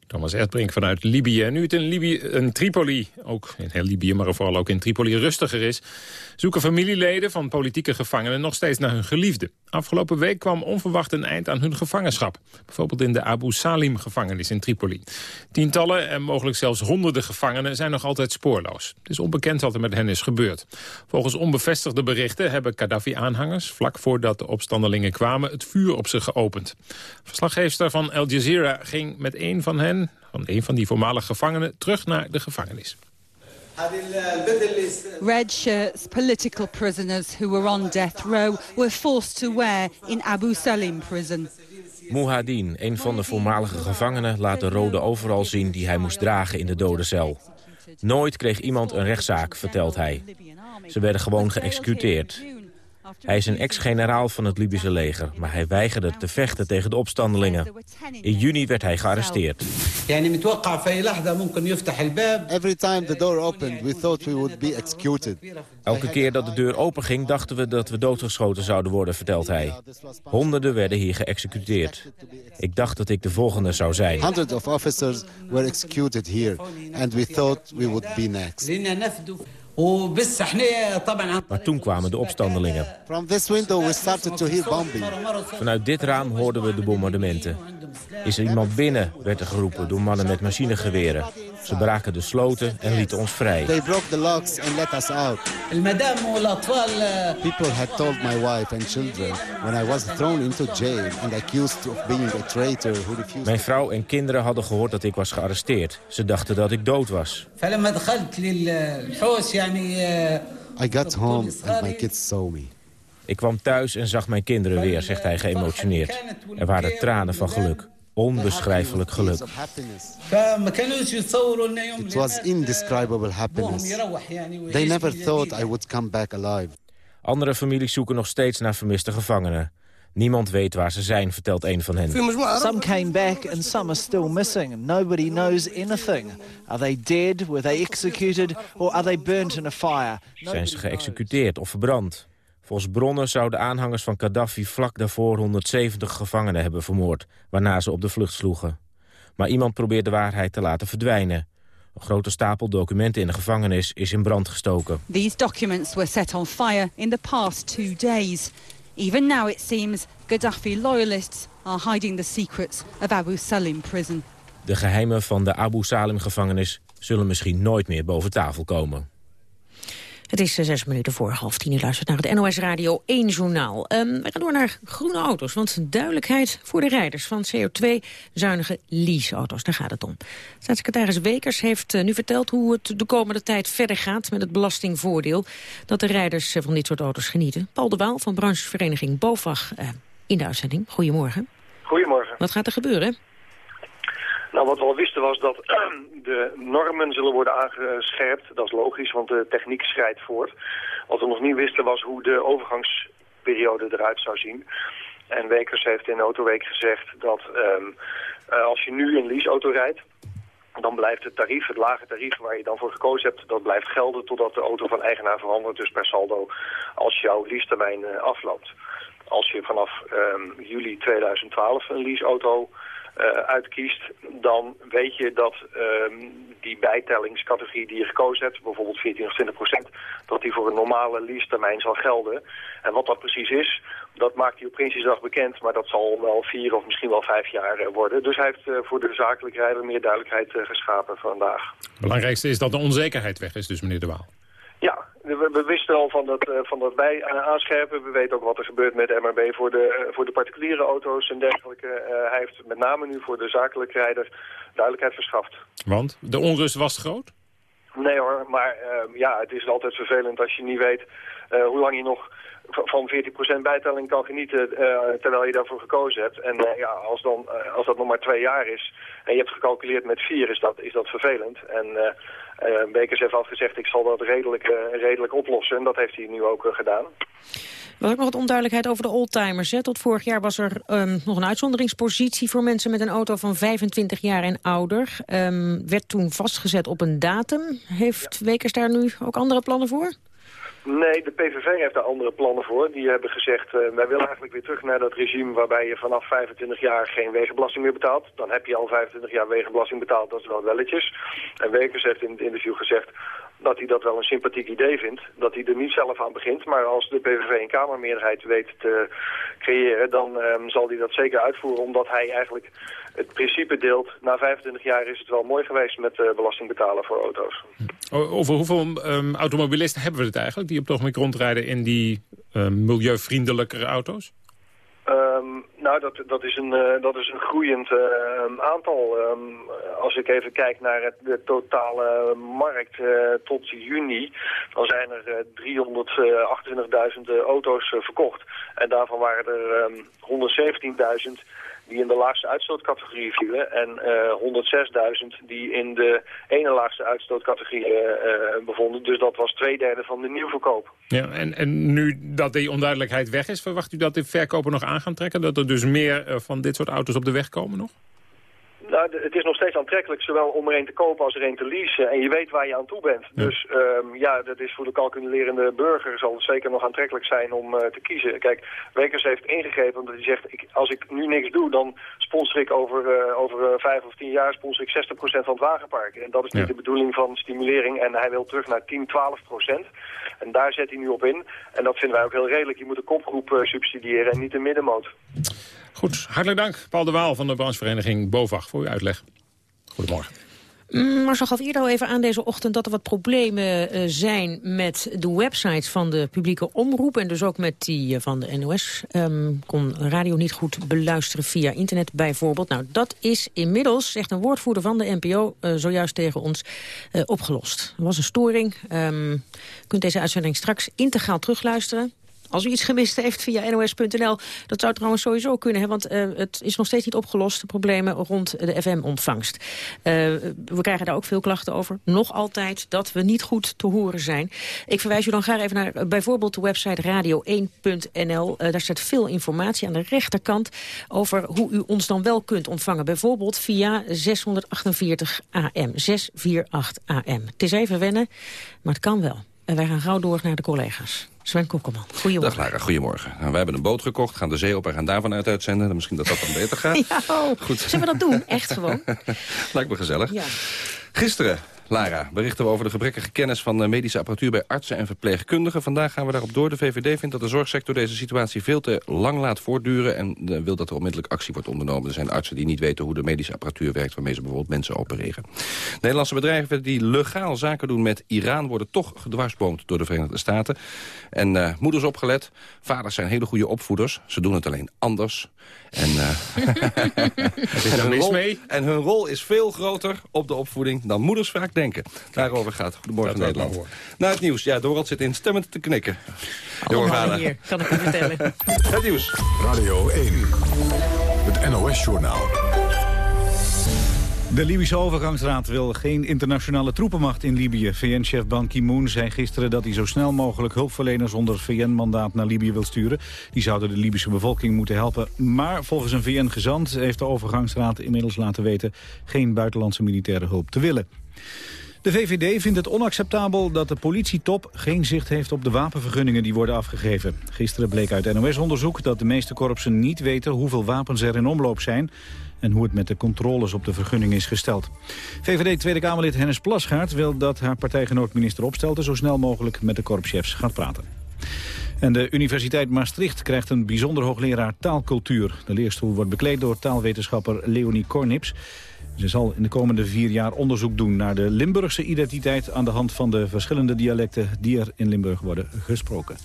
Thomas Erdbrink vanuit Libië. Nu het in, Libië, Tripoli, ook in heel Libië, maar vooral ook in Tripoli rustiger is... zoeken familieleden van politieke gevangenen nog steeds naar hun geliefde. Afgelopen week kwam onverwacht een eind aan hun gevangenschap. Bijvoorbeeld in de Abu Salim-gevangenis in Tripoli. Tientallen en mogelijk zelfs honderden gevangenen zijn nog altijd spoorloos. Het is onbekend wat er met hen is gebeurd. Volgens onbevestigde berichten hebben Gaddafi-aanhangers... vlak voordat de opstandelingen kwamen het vuur op ze geopend. Verslaggeefster van Al Jazeera ging met een van hen van een van die voormalige gevangenen terug naar de gevangenis. Red shirts, political prisoners who were on death row were forced to wear in Abu Salim prison. Muhadin, een van de voormalige gevangenen, laat de rode overal zien die hij moest dragen in de dodencel. Nooit kreeg iemand een rechtszaak, vertelt hij. Ze werden gewoon geëxecuteerd. Hij is een ex-generaal van het Libische leger, maar hij weigerde te vechten tegen de opstandelingen. In juni werd hij gearresteerd. Every time the door opened, we thought we would be executed. Elke keer dat de deur openging, dachten we dat we doodgeschoten zouden worden, vertelt hij. Honderden werden hier geëxecuteerd. Ik dacht dat ik de volgende zou zijn. Hundreds of officers were executed here, and we thought we would be next. Maar toen kwamen de opstandelingen. Vanuit dit raam hoorden we de bombardementen. Is er iemand binnen, werd er geroepen door mannen met machinegeweren. Ze braken de sloten en lieten ons vrij. They broke the locks and let us out. People had told my wife and children when I was thrown into jail and accused of being a traitor who refused. Mijn vrouw en kinderen hadden gehoord dat ik was gearresteerd. Ze dachten dat ik dood was. I got home and my kids saw me. Ik kwam thuis en zag mijn kinderen weer, zegt hij geëmotioneerd. Er waren tranen van geluk. Onbeschrijfelijk geluk. It was indescribable happiness. They never thought I would come back alive. Andere families zoeken nog steeds naar vermiste gevangenen. Niemand weet waar ze zijn, vertelt een van hen. Some came back and some are still missing. Nobody knows anything. Are they dead? Were they executed? Or are they burnt in a fire? Zijn ze geëxecuteerd of verbrand? Volgens bronnen zouden aanhangers van Gaddafi vlak daarvoor 170 gevangenen hebben vermoord, waarna ze op de vlucht sloegen. Maar iemand probeert de waarheid te laten verdwijnen. Een grote stapel documenten in de gevangenis is in brand gestoken. These documents were set on fire in the past two days. Even now it seems Gaddafi loyalists are hiding the secrets of Abu Salim prison. De geheimen van de Abu Salim-gevangenis zullen misschien nooit meer boven tafel komen. Het is eh, zes minuten voor half tien. U luistert naar het NOS Radio 1 journaal. Um, we gaan door naar groene auto's, want duidelijkheid voor de rijders van CO2-zuinige leaseauto's. Daar gaat het om. Staatssecretaris Wekers heeft uh, nu verteld hoe het de komende tijd verder gaat met het belastingvoordeel dat de rijders uh, van dit soort auto's genieten. Paul de Waal van branchevereniging BOVAG in de uitzending. Goedemorgen. Goedemorgen. Wat gaat er gebeuren? Nou, wat we al wisten was dat de normen zullen worden aangescherpt. Dat is logisch, want de techniek schrijdt voort. Wat we nog niet wisten was hoe de overgangsperiode eruit zou zien. En Wekers heeft in Autoweek gezegd dat um, als je nu een leaseauto rijdt... dan blijft het tarief, het lage tarief waar je dan voor gekozen hebt... dat blijft gelden totdat de auto van eigenaar verandert. Dus per saldo als jouw leasetermijn uh, afloopt. Als je vanaf um, juli 2012 een leaseauto uitkiest, dan weet je dat um, die bijtellingscategorie die je gekozen hebt, bijvoorbeeld 14 of 20 procent, dat die voor een normale leasetermijn zal gelden. En wat dat precies is, dat maakt hij op Prinsjesdag bekend, maar dat zal wel vier of misschien wel vijf jaar uh, worden. Dus hij heeft uh, voor de zakelijk rijder meer duidelijkheid geschapen vandaag. Het belangrijkste is dat de onzekerheid weg is dus, meneer De Waal. We, we, wisten al van dat, uh, van dat uh, aanscherpen. We weten ook wat er gebeurt met de MRB voor de, uh, voor de particuliere auto's en dergelijke. hij heeft met name nu voor de zakelijke rijder duidelijkheid verschaft. Want? De onrust was groot? Nee hoor, maar ja, het is altijd vervelend als je niet weet hoe lang je nog van 14% bijtelling kan genieten terwijl je daarvoor gekozen hebt. En ja, als, dan, als dat nog maar twee jaar is en je hebt gecalculeerd met vier, is dat, is dat vervelend. En Bekers heeft al gezegd, ik zal dat redelijk, redelijk oplossen. En dat heeft hij nu ook gedaan. Er was ook nog wat onduidelijkheid over de oldtimers. Hè? Tot vorig jaar was er um, nog een uitzonderingspositie voor mensen met een auto van 25 jaar en ouder. Um, werd toen vastgezet op een datum. Heeft ja. Wekers daar nu ook andere plannen voor? Nee, de PVV heeft daar andere plannen voor. Die hebben gezegd, uh, wij willen eigenlijk weer terug naar dat regime waarbij je vanaf 25 jaar geen wegenbelasting meer betaalt. Dan heb je al 25 jaar wegenbelasting betaald, dat is wel welletjes. En Wekers heeft in het interview gezegd dat hij dat wel een sympathiek idee vindt. Dat hij er niet zelf aan begint, maar als de PVV een kamermeerderheid weet te creëren, dan um, zal hij dat zeker uitvoeren, omdat hij eigenlijk het principe deelt. Na 25 jaar is het wel mooi geweest met uh, belasting betalen voor auto's. Over hoeveel um, automobilisten hebben we het eigenlijk die op het ogenblik rondrijden in die um, milieuvriendelijkere auto's? Um, nou, dat, dat, is een, uh, dat is een groeiend uh, aantal. Um, als ik even kijk naar het, de totale markt uh, tot juni, dan zijn er 328.000 auto's verkocht. En daarvan waren er 117.000 die in de laagste uitstootcategorie vielen. En uh, 106.000 die in de ene laagste uitstootcategorie uh, bevonden. Dus dat was twee derde van de nieuwverkoop. Ja, en, en nu dat die onduidelijkheid weg is, verwacht u dat de verkopen nog aan gaan trekken? Dat er dus meer van dit soort auto's op de weg komen nog? Nou, het is nog steeds aantrekkelijk, zowel om er een te kopen als er een te leasen. En je weet waar je aan toe bent. Ja. Dus um, ja, dat is voor de calculerende burger zal het zeker nog aantrekkelijk zijn om uh, te kiezen. Kijk, Wekers heeft ingegrepen omdat hij zegt, ik, als ik nu niks doe, dan sponsor ik over, uh, over uh, vijf of tien jaar sponsor ik 60% van het wagenpark. En dat is niet ja. de bedoeling van stimulering. En hij wil terug naar 10, 12%. En daar zet hij nu op in. En dat vinden wij ook heel redelijk. Je moet de kopgroep subsidiëren en niet de middenmoot. Goed, hartelijk dank Paul de Waal van de branchevereniging BOVAG voor uw uitleg. Goedemorgen. Marcel gaf eerder al even aan deze ochtend dat er wat problemen uh, zijn met de websites van de publieke omroep. En dus ook met die uh, van de NOS. Um, kon radio niet goed beluisteren via internet bijvoorbeeld. Nou, dat is inmiddels, zegt een woordvoerder van de NPO, uh, zojuist tegen ons opgelost. Er was een storing. U kunt deze uitzending straks integraal terugluisteren. Als u iets gemist heeft via nos.nl, dat zou trouwens sowieso kunnen. Hè, want uh, het is nog steeds niet opgelost, de problemen rond de FM-ontvangst. Uh, we krijgen daar ook veel klachten over. Nog altijd dat we niet goed te horen zijn. Ik verwijs u dan graag even naar uh, bijvoorbeeld de website radio1.nl. daar staat veel informatie aan de rechterkant over hoe u ons dan wel kunt ontvangen. Bijvoorbeeld via 648 AM, 648 AM. Het is even wennen, maar het kan wel. En wij gaan gauw door naar de collega's. Sven Kokkelman, goedemorgen. Dag Lara, goedemorgen. Nou, wij hebben een boot gekocht, gaan de zee op en gaan daarvan uit uitzenden. Misschien dat dat dan beter gaat. ja, oh. Goed. Zullen we dat doen? Echt gewoon? Lijkt me gezellig. Ja. Gisteren Lara, berichten we over de gebrekkige kennis van eh, medische apparatuur bij artsen en verpleegkundigen. Vandaag gaan we daarop door. De VVD vindt dat de zorgsector deze situatie veel te lang laat voortduren... en eh, wil dat er onmiddellijk actie wordt ondernomen. Er zijn artsen die niet weten hoe de medische apparatuur werkt... waarmee ze bijvoorbeeld mensen opereren. Nederlandse bedrijven die legaal zaken doen met Iran... worden toch gedwarsboomd door de Verenigde Staten. En uh, moeders opgelet, vaders zijn hele goede opvoeders. Ze doen het alleen anders. En, uh, en, hun rol, en hun rol is veel groter op de opvoeding dan moeders vaak denken. Daarover gaat Goedemorgen Nederland. Na het nieuws, ja, Dorald zit instemmend te knikken. Allemaal hier, kan ik u vertellen. het nieuws. Radio 1, het NOS-journaal. De Libische overgangsraad wil geen internationale troepenmacht in Libië. VN-chef Ban Ki-moon zei gisteren dat hij zo snel mogelijk hulpverleners onder VN-mandaat naar Libië wil sturen. Die zouden de Libische bevolking moeten helpen. Maar volgens een VN-gezant heeft de overgangsraad inmiddels laten weten geen buitenlandse militaire hulp te willen. De VVD vindt het onacceptabel dat de politietop geen zicht heeft op de wapenvergunningen die worden afgegeven. Gisteren bleek uit NOS-onderzoek dat de meeste korpsen niet weten hoeveel wapens er in omloop zijn en hoe het met de controles op de vergunning is gesteld. VVD Tweede Kamerlid Hennis Plasgaard wil dat haar partijgenoot minister Opstelten zo snel mogelijk met de korpschefs gaat praten. En de Universiteit Maastricht krijgt een bijzonder hoogleraar taalcultuur. De leerstoel wordt bekleed door taalwetenschapper Leonie Kornips. Ze zal in de komende vier jaar onderzoek doen naar de Limburgse identiteit... aan de hand van de verschillende dialecten die er in Limburg worden gesproken.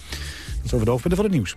Dat is over de hoofdpunten van het nieuws.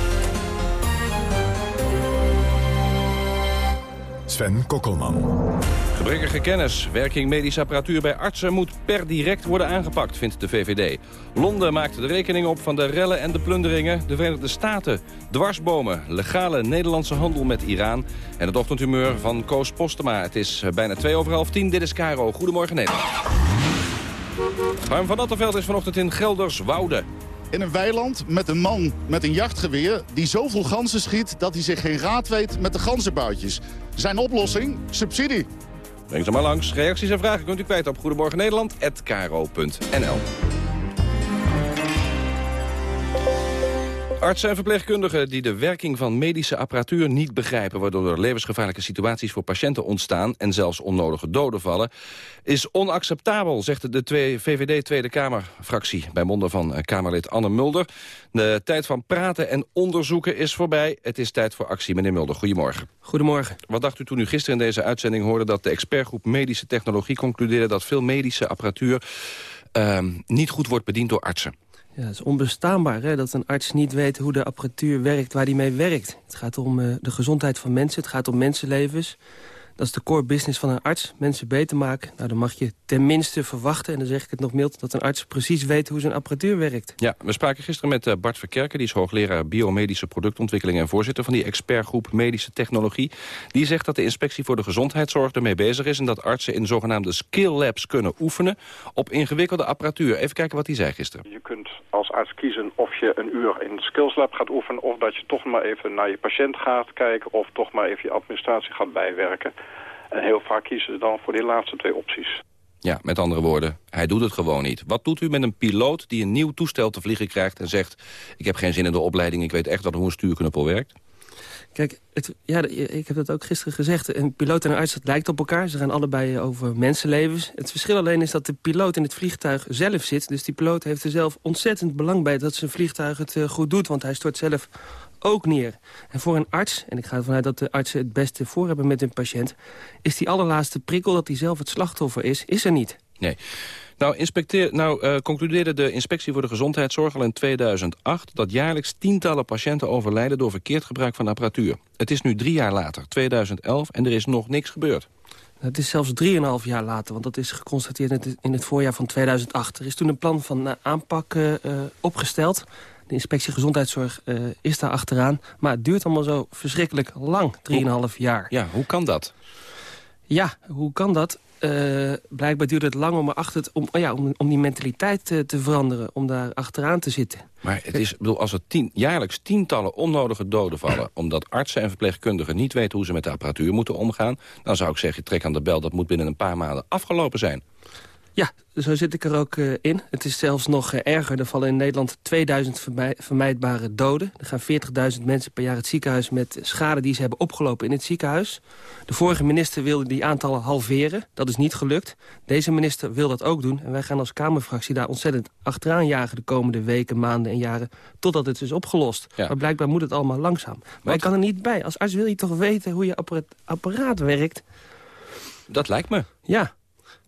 Sven Kokkelman. Gebrekkige kennis, werking medische apparatuur bij artsen moet per direct worden aangepakt, vindt de VVD. Londen maakte de rekening op van de rellen en de plunderingen. De Verenigde Staten, dwarsbomen, legale Nederlandse handel met Iran... en het ochtendhumeur van Koos Postema. Het is bijna twee over half tien. Dit is Caro. Goedemorgen Nederland. Harm van Attenveld is vanochtend in Gelders-Woude in een weiland met een man met een jachtgeweer... die zoveel ganzen schiet dat hij zich geen raad weet met de ganzenbuitjes. Zijn oplossing? Subsidie. Breng ze maar langs. Reacties en vragen kunt u kwijt op Goedemorgen Artsen en verpleegkundigen die de werking van medische apparatuur niet begrijpen... waardoor er levensgevaarlijke situaties voor patiënten ontstaan... en zelfs onnodige doden vallen, is onacceptabel... zegt de VVD Tweede Kamerfractie bij monden van eh, Kamerlid Anne Mulder. De tijd van praten en onderzoeken is voorbij. Het is tijd voor actie. Meneer Mulder, goedemorgen. Goedemorgen. Wat dacht u toen u gisteren in deze uitzending hoorde... dat de expertgroep Medische Technologie concludeerde... dat veel medische apparatuur uh, niet goed wordt bediend door artsen? Ja, het is onbestaanbaar hè, dat een arts niet weet hoe de apparatuur werkt waar die mee werkt. Het gaat om uh, de gezondheid van mensen, het gaat om mensenlevens. Dat is de core business van een arts, mensen beter maken. Nou, dan mag je tenminste verwachten, en dan zeg ik het nog mild... dat een arts precies weet hoe zijn apparatuur werkt. Ja, we spraken gisteren met uh, Bart Verkerken... die is hoogleraar biomedische productontwikkeling... en voorzitter van die expertgroep medische technologie. Die zegt dat de inspectie voor de gezondheidszorg ermee bezig is... en dat artsen in zogenaamde skill labs kunnen oefenen... op ingewikkelde apparatuur. Even kijken wat hij zei gisteren. Je kunt als arts kiezen of je een uur in de skills lab gaat oefenen... of dat je toch maar even naar je patiënt gaat kijken... of toch maar even je administratie gaat bijwerken. En heel vaak kiezen ze dan voor die laatste twee opties. Ja, met andere woorden, hij doet het gewoon niet. Wat doet u met een piloot die een nieuw toestel te vliegen krijgt... en zegt, ik heb geen zin in de opleiding, ik weet echt wat hoe een stuurknuppel werkt? Kijk, het, ja, ik heb dat ook gisteren gezegd. Een piloot en een arts, dat lijkt op elkaar. Ze gaan allebei over mensenlevens. Het verschil alleen is dat de piloot in het vliegtuig zelf zit. Dus die piloot heeft er zelf ontzettend belang bij... dat zijn vliegtuig het eh, goed doet. Want hij stort zelf ook neer. En voor een arts, en ik ga ervan uit dat de artsen het beste voor hebben met hun patiënt... is die allerlaatste prikkel dat hij zelf het slachtoffer is, is er niet. Nee. Nou, nou uh, concludeerde de Inspectie voor de Gezondheidszorg al in 2008... dat jaarlijks tientallen patiënten overlijden door verkeerd gebruik van apparatuur. Het is nu drie jaar later, 2011, en er is nog niks gebeurd. Het is zelfs 3,5 jaar later, want dat is geconstateerd in het voorjaar van 2008. Er is toen een plan van uh, aanpak uh, opgesteld. De inspectie gezondheidszorg uh, is daar achteraan. Maar het duurt allemaal zo verschrikkelijk lang, 3,5 jaar. Ja, hoe kan dat? Ja, hoe kan dat? eh, blijkbaar duurde het lang om, erachter, om, ja, om, om die mentaliteit te, te veranderen. Om daar achteraan te zitten. Maar het is, bedoel, als er tien, jaarlijks tientallen onnodige doden vallen... omdat artsen en verpleegkundigen niet weten hoe ze met de apparatuur moeten omgaan... dan zou ik zeggen, trek aan de bel, dat moet binnen een paar maanden afgelopen zijn. Ja, zo zit ik er ook uh, in. Het is zelfs nog uh, erger. Er vallen in Nederland 2000 vermij vermijdbare doden. Er gaan 40.000 mensen per jaar het ziekenhuis met schade die ze hebben opgelopen in het ziekenhuis. De vorige minister wilde die aantallen halveren. Dat is niet gelukt. Deze minister wil dat ook doen. En wij gaan als Kamerfractie daar ontzettend achteraan jagen de komende weken, maanden en jaren. Totdat het is opgelost. Ja. Maar blijkbaar moet het allemaal langzaam. Maar Wat? ik kan er niet bij. Als arts wil je toch weten hoe je apparaat, apparaat werkt? Dat lijkt me. Ja.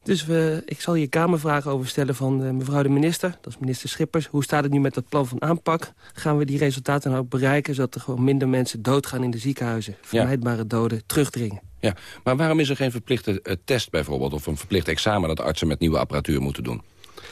Dus we, ik zal hier kamervragen over stellen van uh, mevrouw de minister. Dat is minister Schippers. Hoe staat het nu met dat plan van aanpak? Gaan we die resultaten nou ook bereiken... zodat er gewoon minder mensen doodgaan in de ziekenhuizen? Vermijdbare ja. doden terugdringen. Ja, maar waarom is er geen verplichte uh, test bijvoorbeeld... of een verplicht examen dat artsen met nieuwe apparatuur moeten doen?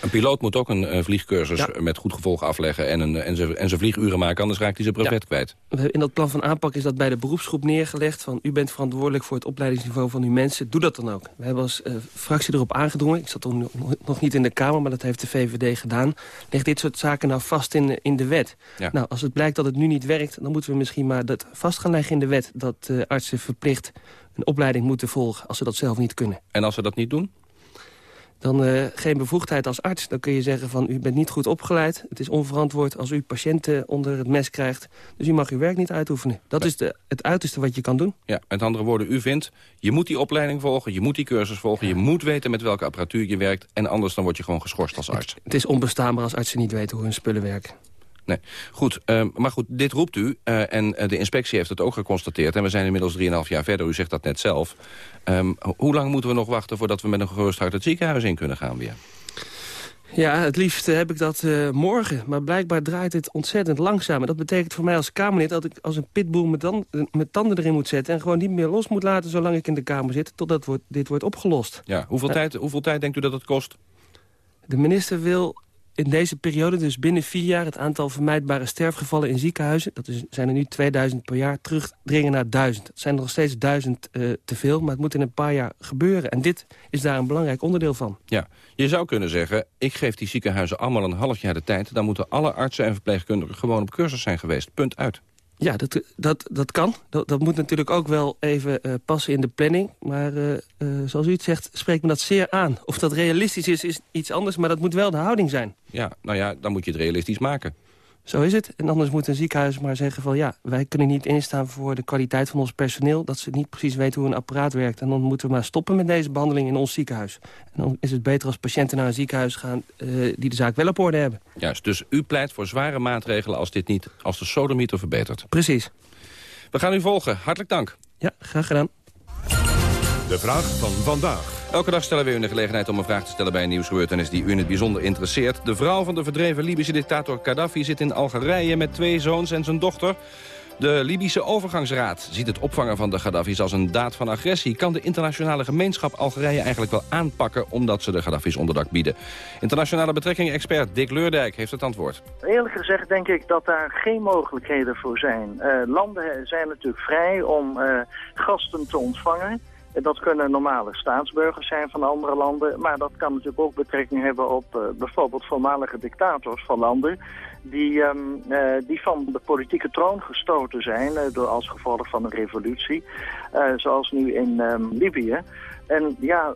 Een piloot moet ook een uh, vliegcursus ja. met goed gevolg afleggen... en, een, en zijn en vlieguren maken, anders raakt hij zijn brevet ja. kwijt. In dat plan van aanpak is dat bij de beroepsgroep neergelegd... van u bent verantwoordelijk voor het opleidingsniveau van uw mensen. Doe dat dan ook. We hebben als uh, fractie erop aangedrongen. Ik zat toen nog niet in de Kamer, maar dat heeft de VVD gedaan. Leg dit soort zaken nou vast in, in de wet. Ja. Nou, als het blijkt dat het nu niet werkt... dan moeten we misschien maar dat vast gaan leggen in de wet... dat uh, artsen verplicht een opleiding moeten volgen als ze dat zelf niet kunnen. En als ze dat niet doen? Dan uh, geen bevoegdheid als arts. Dan kun je zeggen van u bent niet goed opgeleid. Het is onverantwoord als u patiënten onder het mes krijgt. Dus u mag uw werk niet uitoefenen. Dat is de, het uiterste wat je kan doen. Ja, met andere woorden, u vindt, je moet die opleiding volgen... je moet die cursus volgen, ja. je moet weten met welke apparatuur je werkt... en anders dan word je gewoon geschorst als arts. Het, het is onbestaanbaar als artsen niet weten hoe hun spullen werken. Nee, goed. Uh, maar goed, dit roept u. Uh, en uh, de inspectie heeft het ook geconstateerd. En we zijn inmiddels 3,5 jaar verder. U zegt dat net zelf. Um, hoe lang moeten we nog wachten voordat we met een gerust hart het ziekenhuis in kunnen gaan weer? Ja, het liefst heb ik dat uh, morgen. Maar blijkbaar draait het ontzettend langzaam. En dat betekent voor mij als Kamerlid dat ik als een pitbull dan, met tanden erin moet zetten... en gewoon niet meer los moet laten zolang ik in de Kamer zit... totdat wordt, dit wordt opgelost. Ja, hoeveel, tijd, hoeveel tijd denkt u dat het kost? De minister wil in deze periode, dus binnen vier jaar... het aantal vermijdbare sterfgevallen in ziekenhuizen... dat is, zijn er nu 2000 per jaar, terugdringen naar 1000. Het zijn er nog steeds 1000 uh, te veel, maar het moet in een paar jaar gebeuren. En dit is daar een belangrijk onderdeel van. Ja, je zou kunnen zeggen... ik geef die ziekenhuizen allemaal een half jaar de tijd... dan moeten alle artsen en verpleegkundigen gewoon op cursus zijn geweest. Punt uit. Ja, dat, dat, dat kan. Dat, dat moet natuurlijk ook wel even uh, passen in de planning. Maar uh, uh, zoals u het zegt, spreekt me dat zeer aan. Of dat realistisch is, is iets anders, maar dat moet wel de houding zijn. Ja, nou ja, dan moet je het realistisch maken. Zo is het. En anders moet een ziekenhuis maar zeggen van... ja, wij kunnen niet instaan voor de kwaliteit van ons personeel... dat ze niet precies weten hoe een apparaat werkt. En dan moeten we maar stoppen met deze behandeling in ons ziekenhuis. En dan is het beter als patiënten naar een ziekenhuis gaan... Uh, die de zaak wel op orde hebben. Juist, dus u pleit voor zware maatregelen... als dit niet als de sodemieter verbetert. Precies. We gaan u volgen. Hartelijk dank. Ja, graag gedaan. De vraag van vandaag. Elke dag stellen we u de gelegenheid om een vraag te stellen bij een nieuwsgebeurtenis die u in het bijzonder interesseert. De vrouw van de verdreven Libische dictator Gaddafi zit in Algerije met twee zoons en zijn dochter. De Libische overgangsraad ziet het opvangen van de Gaddafi's als een daad van agressie. Kan de internationale gemeenschap Algerije eigenlijk wel aanpakken... omdat ze de Gaddafi's onderdak bieden? Internationale betrekkingen-expert Dick Leurdijk heeft het antwoord. Eerlijk gezegd denk ik dat daar geen mogelijkheden voor zijn. Uh, landen zijn natuurlijk vrij om uh, gasten te ontvangen... Dat kunnen normale staatsburgers zijn van andere landen, maar dat kan natuurlijk ook betrekking hebben op uh, bijvoorbeeld voormalige dictators van landen die, um, uh, die van de politieke troon gestoten zijn uh, door als gevolg van een revolutie, zoals nu in um, Libië. En ja,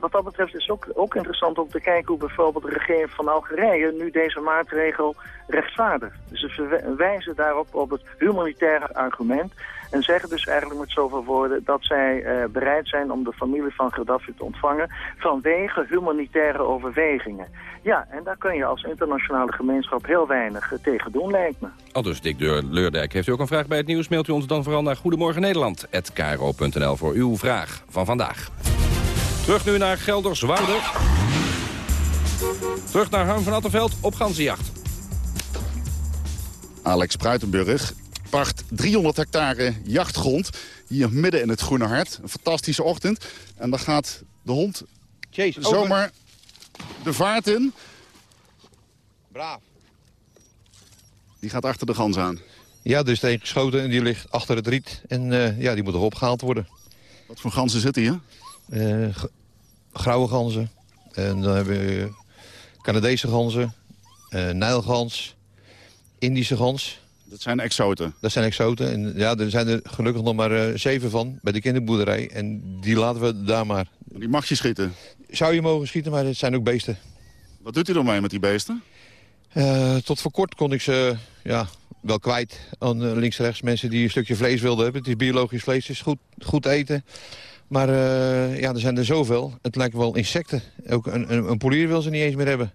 wat dat betreft is het ook, ook interessant om te kijken hoe bijvoorbeeld de regering van Algerije nu deze maatregel rechtvaardigt. Ze wijzen daarop op het humanitaire argument en zeggen dus eigenlijk met zoveel woorden dat zij uh, bereid zijn om de familie van Gaddafi te ontvangen vanwege humanitaire overwegingen. Ja, en daar kun je als internationale gemeenschap heel weinig uh, tegen doen, lijkt me. Al dus Dick Leurdijk. Heeft u ook een vraag bij het nieuws, mailt u ons dan vooral naar Goedemorgen Nederland@kro.nl voor uw vraag van vandaag. Terug nu naar Gelderswoude. Terug naar Harm van Attenveld op ganzenjacht. Alex Pruitenburg pacht 300 hectare jachtgrond. Hier midden in het Groene Hart. Een fantastische ochtend. En dan gaat de hond Chase, zomaar de vaart in. Braaf. Die gaat achter de gans aan. Ja, er is geschoten en die ligt achter het riet. En uh, ja, die moet nog opgehaald worden. Wat voor ganzen zitten hier? Uh, grauwe ganzen. En dan hebben we Canadese ganzen, uh, nijlgans, Indische gans. Dat zijn exoten? Dat zijn exoten. En ja, er zijn er gelukkig nog maar uh, zeven van bij de kinderboerderij. En die laten we daar maar. Die mag je schieten? Zou je mogen schieten, maar het zijn ook beesten. Wat doet u dan mee met die beesten? Uh, tot voor kort kon ik ze ja, wel kwijt aan links en rechts. Mensen die een stukje vlees wilden hebben. Het is biologisch vlees, het is goed, goed eten. Maar uh, ja, er zijn er zoveel. Het lijkt wel insecten. Ook een, een, een polier wil ze niet eens meer hebben.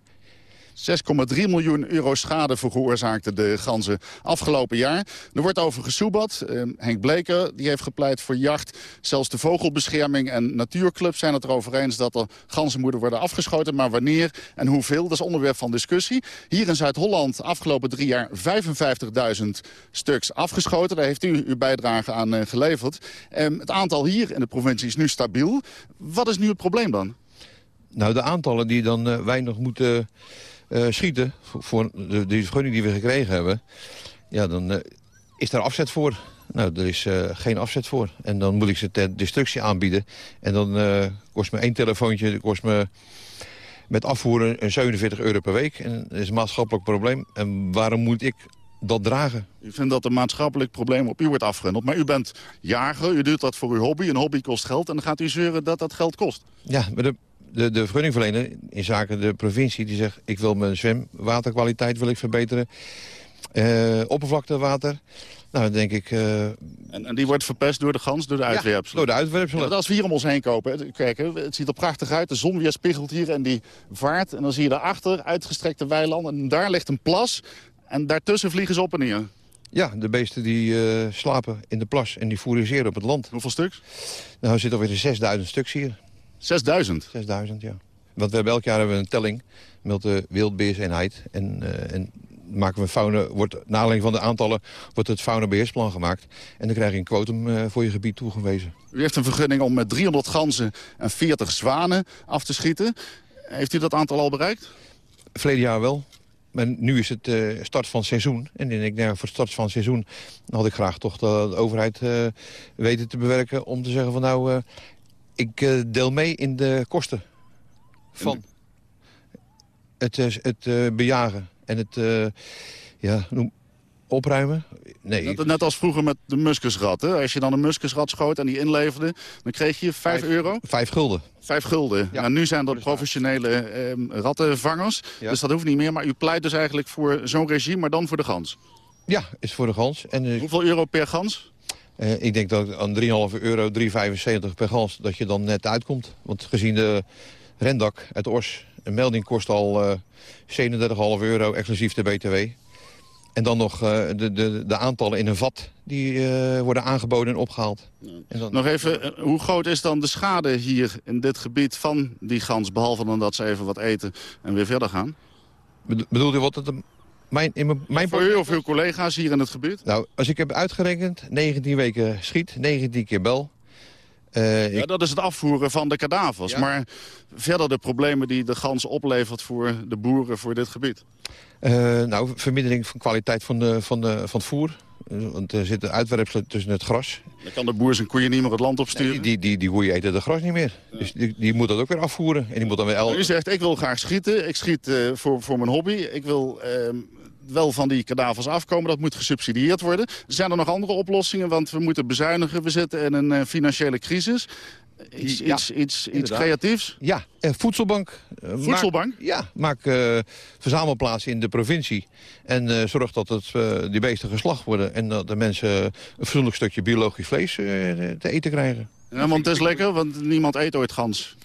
6,3 miljoen euro schade veroorzaakten de ganzen afgelopen jaar. Er wordt over gesoebat. Uh, Henk Bleker die heeft gepleit voor jacht. Zelfs de vogelbescherming en natuurclub zijn het erover eens... dat er ganzen moeten worden afgeschoten. Maar wanneer en hoeveel, dat is onderwerp van discussie. Hier in Zuid-Holland afgelopen drie jaar 55.000 stuks afgeschoten. Daar heeft u uw bijdrage aan uh, geleverd. Um, het aantal hier in de provincie is nu stabiel. Wat is nu het probleem dan? Nou, de aantallen die dan wij nog moeten schieten... voor, de, de vergunning die we gekregen hebben... ja, dan uh, is daar afzet voor. Nou, er is uh, geen afzet voor. En dan moet ik ze ter destructie aanbieden. En dan kost me één telefoontje... kost me met afvoeren een 47 euro per week. En dat is een maatschappelijk probleem. En waarom moet ik dat dragen? U vindt dat een maatschappelijk probleem op u wordt afgehandeld. Maar u bent jager, u doet dat voor uw hobby. Een hobby kost geld en dan gaat u zeuren dat dat geld kost. Ja, maar de, de, de vergunningverlener in zaken de provincie... die zegt, ik wil mijn zwemwaterkwaliteit wil ik verbeteren. Uh, oppervlaktewater. Nou, dan denk ik... Uh... En, en, die wordt verpest door de gans, door de uitwerpselen? Ja, door de uitwerpselen. Ja, als we hier om ons heen kopen, kijken, het ziet er prachtig uit. De zon weerspiegelt hier en die vaart. En dan zie je daarachter uitgestrekte weilanden. En daar ligt een plas. En daartussen vliegen ze op en neer. Ja, de beesten die uh, slapen in de plas en die fourageren op het land. Hoeveel stuks? Nou, er zitten alweer 6000 stuks hier. 6000? 6000, ja. Want we hebben elk jaar hebben we een telling met de wildbeerseenheid. En, uh, en maken we fauna, wordt, naar aanleiding van de aantallen wordt het faunabeheersplan gemaakt. En dan krijg je een quotum uh, voor je gebied toegewezen. U heeft een vergunning om met 300 ganzen en 40 zwanen af te schieten. Heeft u dat aantal al bereikt? Verleden jaar wel. Maar nu is het uh, start van het seizoen. En ik denk, voor start van het seizoen had ik graag toch de, de overheid uh, weten te bewerken... om te zeggen van nou, ik uh, deel mee in de kosten van het, het uh, bejagen en het uh, ja, noem, opruimen. Nee. Net, net, als vroeger met de muskusrat. Hè? Als je dan een muskusrat schoot en die inleverde, dan kreeg je 5 euro. 5 gulden. 5 gulden. Ja. Nou, nu zijn dat professionele eh, rattenvangers, ja. dus dat hoeft niet meer. Maar u pleit dus eigenlijk voor zo'n regime, maar dan voor de gans. Ja, is voor de gans. En, uh, Hoeveel euro per gans? Uh, ik denk dat aan 3,5 euro, 3,75 per gans, dat je dan net uitkomt. Want gezien de rendak uit Ors, een melding kost al uh, 37,5 euro, exclusief de BTW. En dan nog uh, de, de, de aantallen in een vat die uh, worden aangeboden en opgehaald. En dan... Nog even, hoe groot is dan de schade hier in dit gebied van die gans... behalve dan dat ze even wat eten en weer verder gaan? Bedoelt u wat het mijn, in mijn, mijn voor u of uw collega's hier in het gebied? Nou, als ik heb uitgerekend, 19 weken schiet, 19 keer bel. Uh, ja, ik... dat is het afvoeren van de kadavers. Ja. Maar verder de problemen die de gans oplevert voor de boeren voor dit gebied? Uh, nou, vermindering van kwaliteit van, de, van, de, van het voer. Want er zitten uitwerpselen tussen het gras. Dan kan de boer zijn koeien niet meer het land opsturen? Nee, die, die, die koeien eten de gras niet meer. Ja. Dus die, die moet dat ook weer afvoeren. En die moet dan weer el... U zegt, ik wil graag schieten. Ik schiet uh, voor, voor mijn hobby. Ik wil uh, wel van die kadavers afkomen. Dat moet gesubsidieerd worden. Zijn er nog andere oplossingen? Want we moeten bezuinigen. We zitten in een uh, financiële crisis. Iets, ja, iets, iets, iets creatiefs? Ja, uh, voedselbank. Uh, voedselbank? Maak, ja, maak uh, verzamelplaatsen in de provincie. En zorg dat het, die beesten geslacht worden. En dat de mensen een fatsoenlijk stukje biologisch vlees te eten krijgen. Ja, want het is lekker, want niemand eet ooit gans.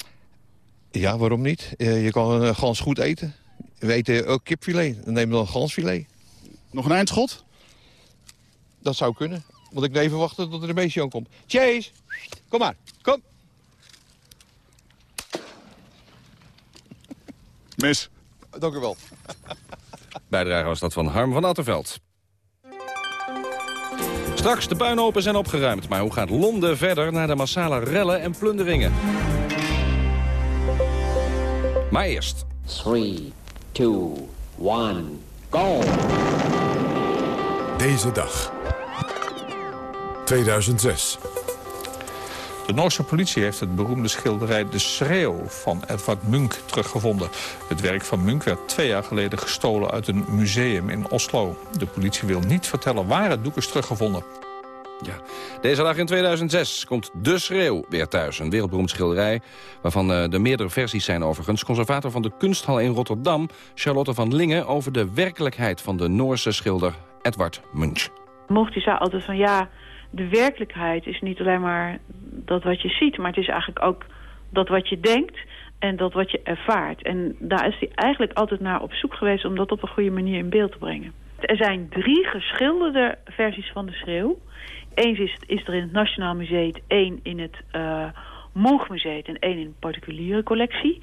Ja, waarom niet? je kan een gans goed eten. We eten ook kipfilet. Dan nemen we dan gansfilet. Nog een eindschot? Dat zou kunnen. Want ik even wachten tot er een beestje aankomt. Chase, kom maar, kom. Mis. Dank u wel. Bijdrage was dat van Harm van Attenveld. Straks de puinhopen zijn opgeruimd. Maar hoe gaat Londen verder na de massale rellen en plunderingen? Maar eerst... 3, 2, 1, go! Deze dag. 2006. De Noorse politie heeft het beroemde schilderij De Schreeuw van Edvard Munch teruggevonden. Het werk van Munch werd twee jaar geleden gestolen uit een museum in Oslo. De politie wil niet vertellen waar het doek is teruggevonden. Deze dag in 2006 komt De Schreeuw weer thuis. Een wereldberoemd schilderij waarvan uh, er meerdere versies zijn overigens. Conservator van de kunsthal in Rotterdam, Charlotte van Lingen... over de werkelijkheid van de Noorse schilder Edvard Munch. Mocht je zei altijd van ja, de werkelijkheid is niet alleen maar dat wat je ziet... maar het is eigenlijk ook dat wat je denkt en dat wat je ervaart. En daar is hij eigenlijk altijd naar op zoek geweest... om dat op een goede manier in beeld te brengen. Er zijn drie geschilderde versies van de schreeuw. Eén is, is er in het Nationaal Museum, één in het uh, Moogmuseum en één in een particuliere collectie.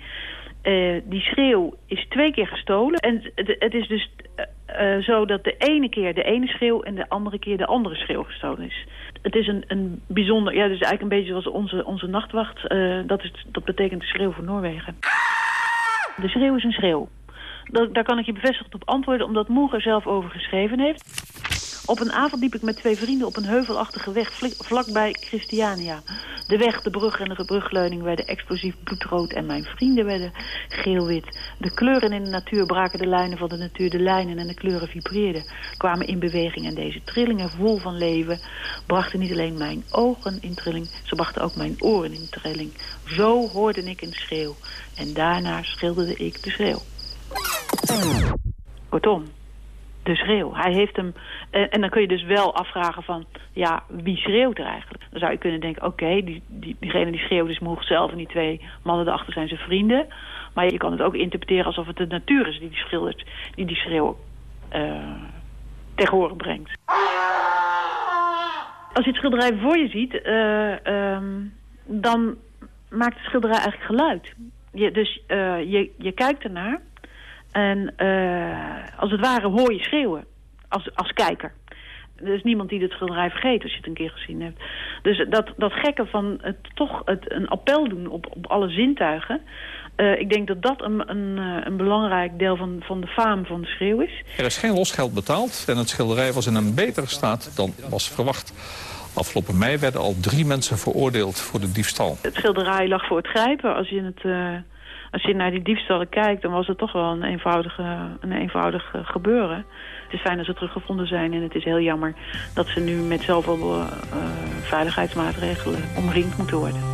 Uh, die schreeuw is twee keer gestolen. En het, is dus uh, zo dat de ene keer de ene schreeuw en de andere keer de andere schreeuw gestolen is. Het is een, een bijzonder, ja, dus eigenlijk een beetje zoals onze, onze nachtwacht. dat, is, dat betekent de schreeuw voor Noorwegen. De schreeuw is een schreeuw. Dat, daar kan ik je bevestigd op antwoorden, omdat Moeg er zelf over geschreven heeft. Op een avond liep ik met twee vrienden op een heuvelachtige weg vlakbij Christiania. De weg, de brug en de brugleuning werden explosief bloedrood en mijn vrienden werden geel-wit. De kleuren in de natuur braken de lijnen van de natuur, de lijnen en de kleuren vibreerden, kwamen in beweging en deze trillingen vol van leven brachten niet alleen mijn ogen in trilling, ze brachten ook mijn oren in trilling. Zo hoorde ik een schreeuw en daarna schilderde ik de schreeuw. Kortom, de schreeuw. Hij heeft hem... En, en, dan kun je dus wel afvragen van... Ja, wie schreeuwt er eigenlijk? Dan zou je kunnen denken... Oké, die, die, diegene die schreeuwt is Moeg zelf... en die twee mannen erachter zijn zijn vrienden. Maar je kan het ook interpreteren alsof het de natuur is... die die, schildert, die, die schreeuw uh, tegen horen brengt. Als je het schilderij voor je ziet... Uh, dan maakt het schilderij eigenlijk geluid. Je, dus uh, je, je kijkt ernaar... En uh, als het ware hoor je schreeuwen als, als kijker. Er is niemand die het schilderij vergeet als je het een keer gezien hebt. Dus dat, dat gekke van het, toch het, een appel doen op, op alle zintuigen... Uh, ik denk dat dat een, een, een, belangrijk deel van, van de faam van de schreeuw is. Er is geen losgeld betaald en het schilderij was in een betere staat dan was verwacht. Afgelopen mei werden al drie mensen veroordeeld voor de diefstal. Het schilderij lag voor het grijpen als je het... Uh, als je naar die diefstallen kijkt, dan was het toch wel een, eenvoudige, een eenvoudig gebeuren. Het is fijn dat ze teruggevonden zijn en het is heel jammer dat ze nu met zoveel uh, veiligheidsmaatregelen omringd moeten worden.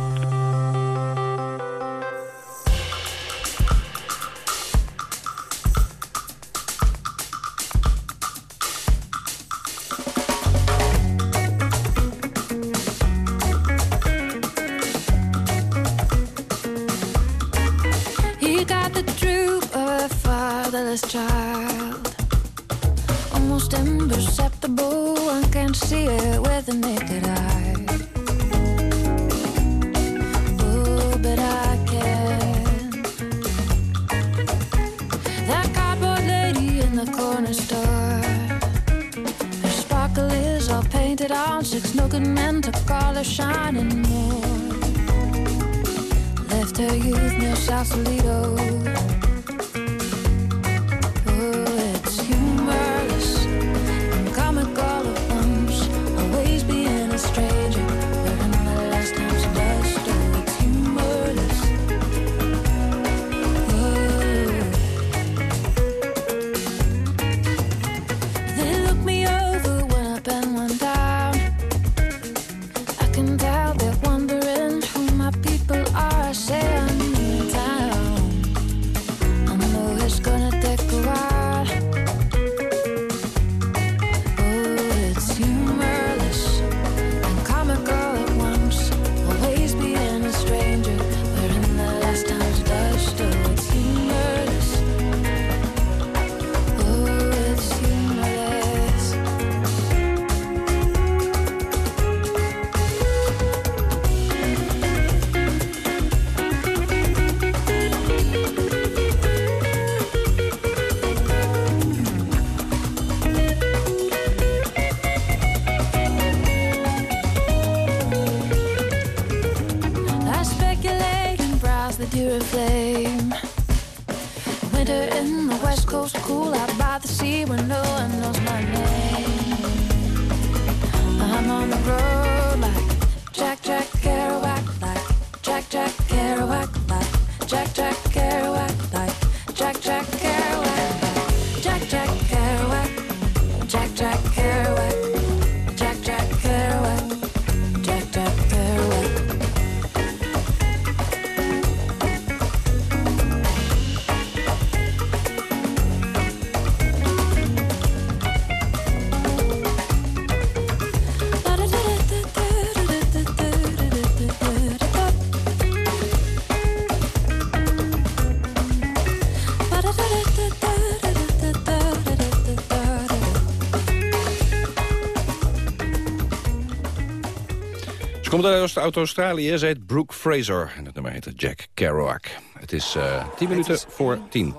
Komt uit Australië, ze heet Brooke Fraser. En het nummer heet Jack Kerouac. Het is eh 10 minuten voor 10.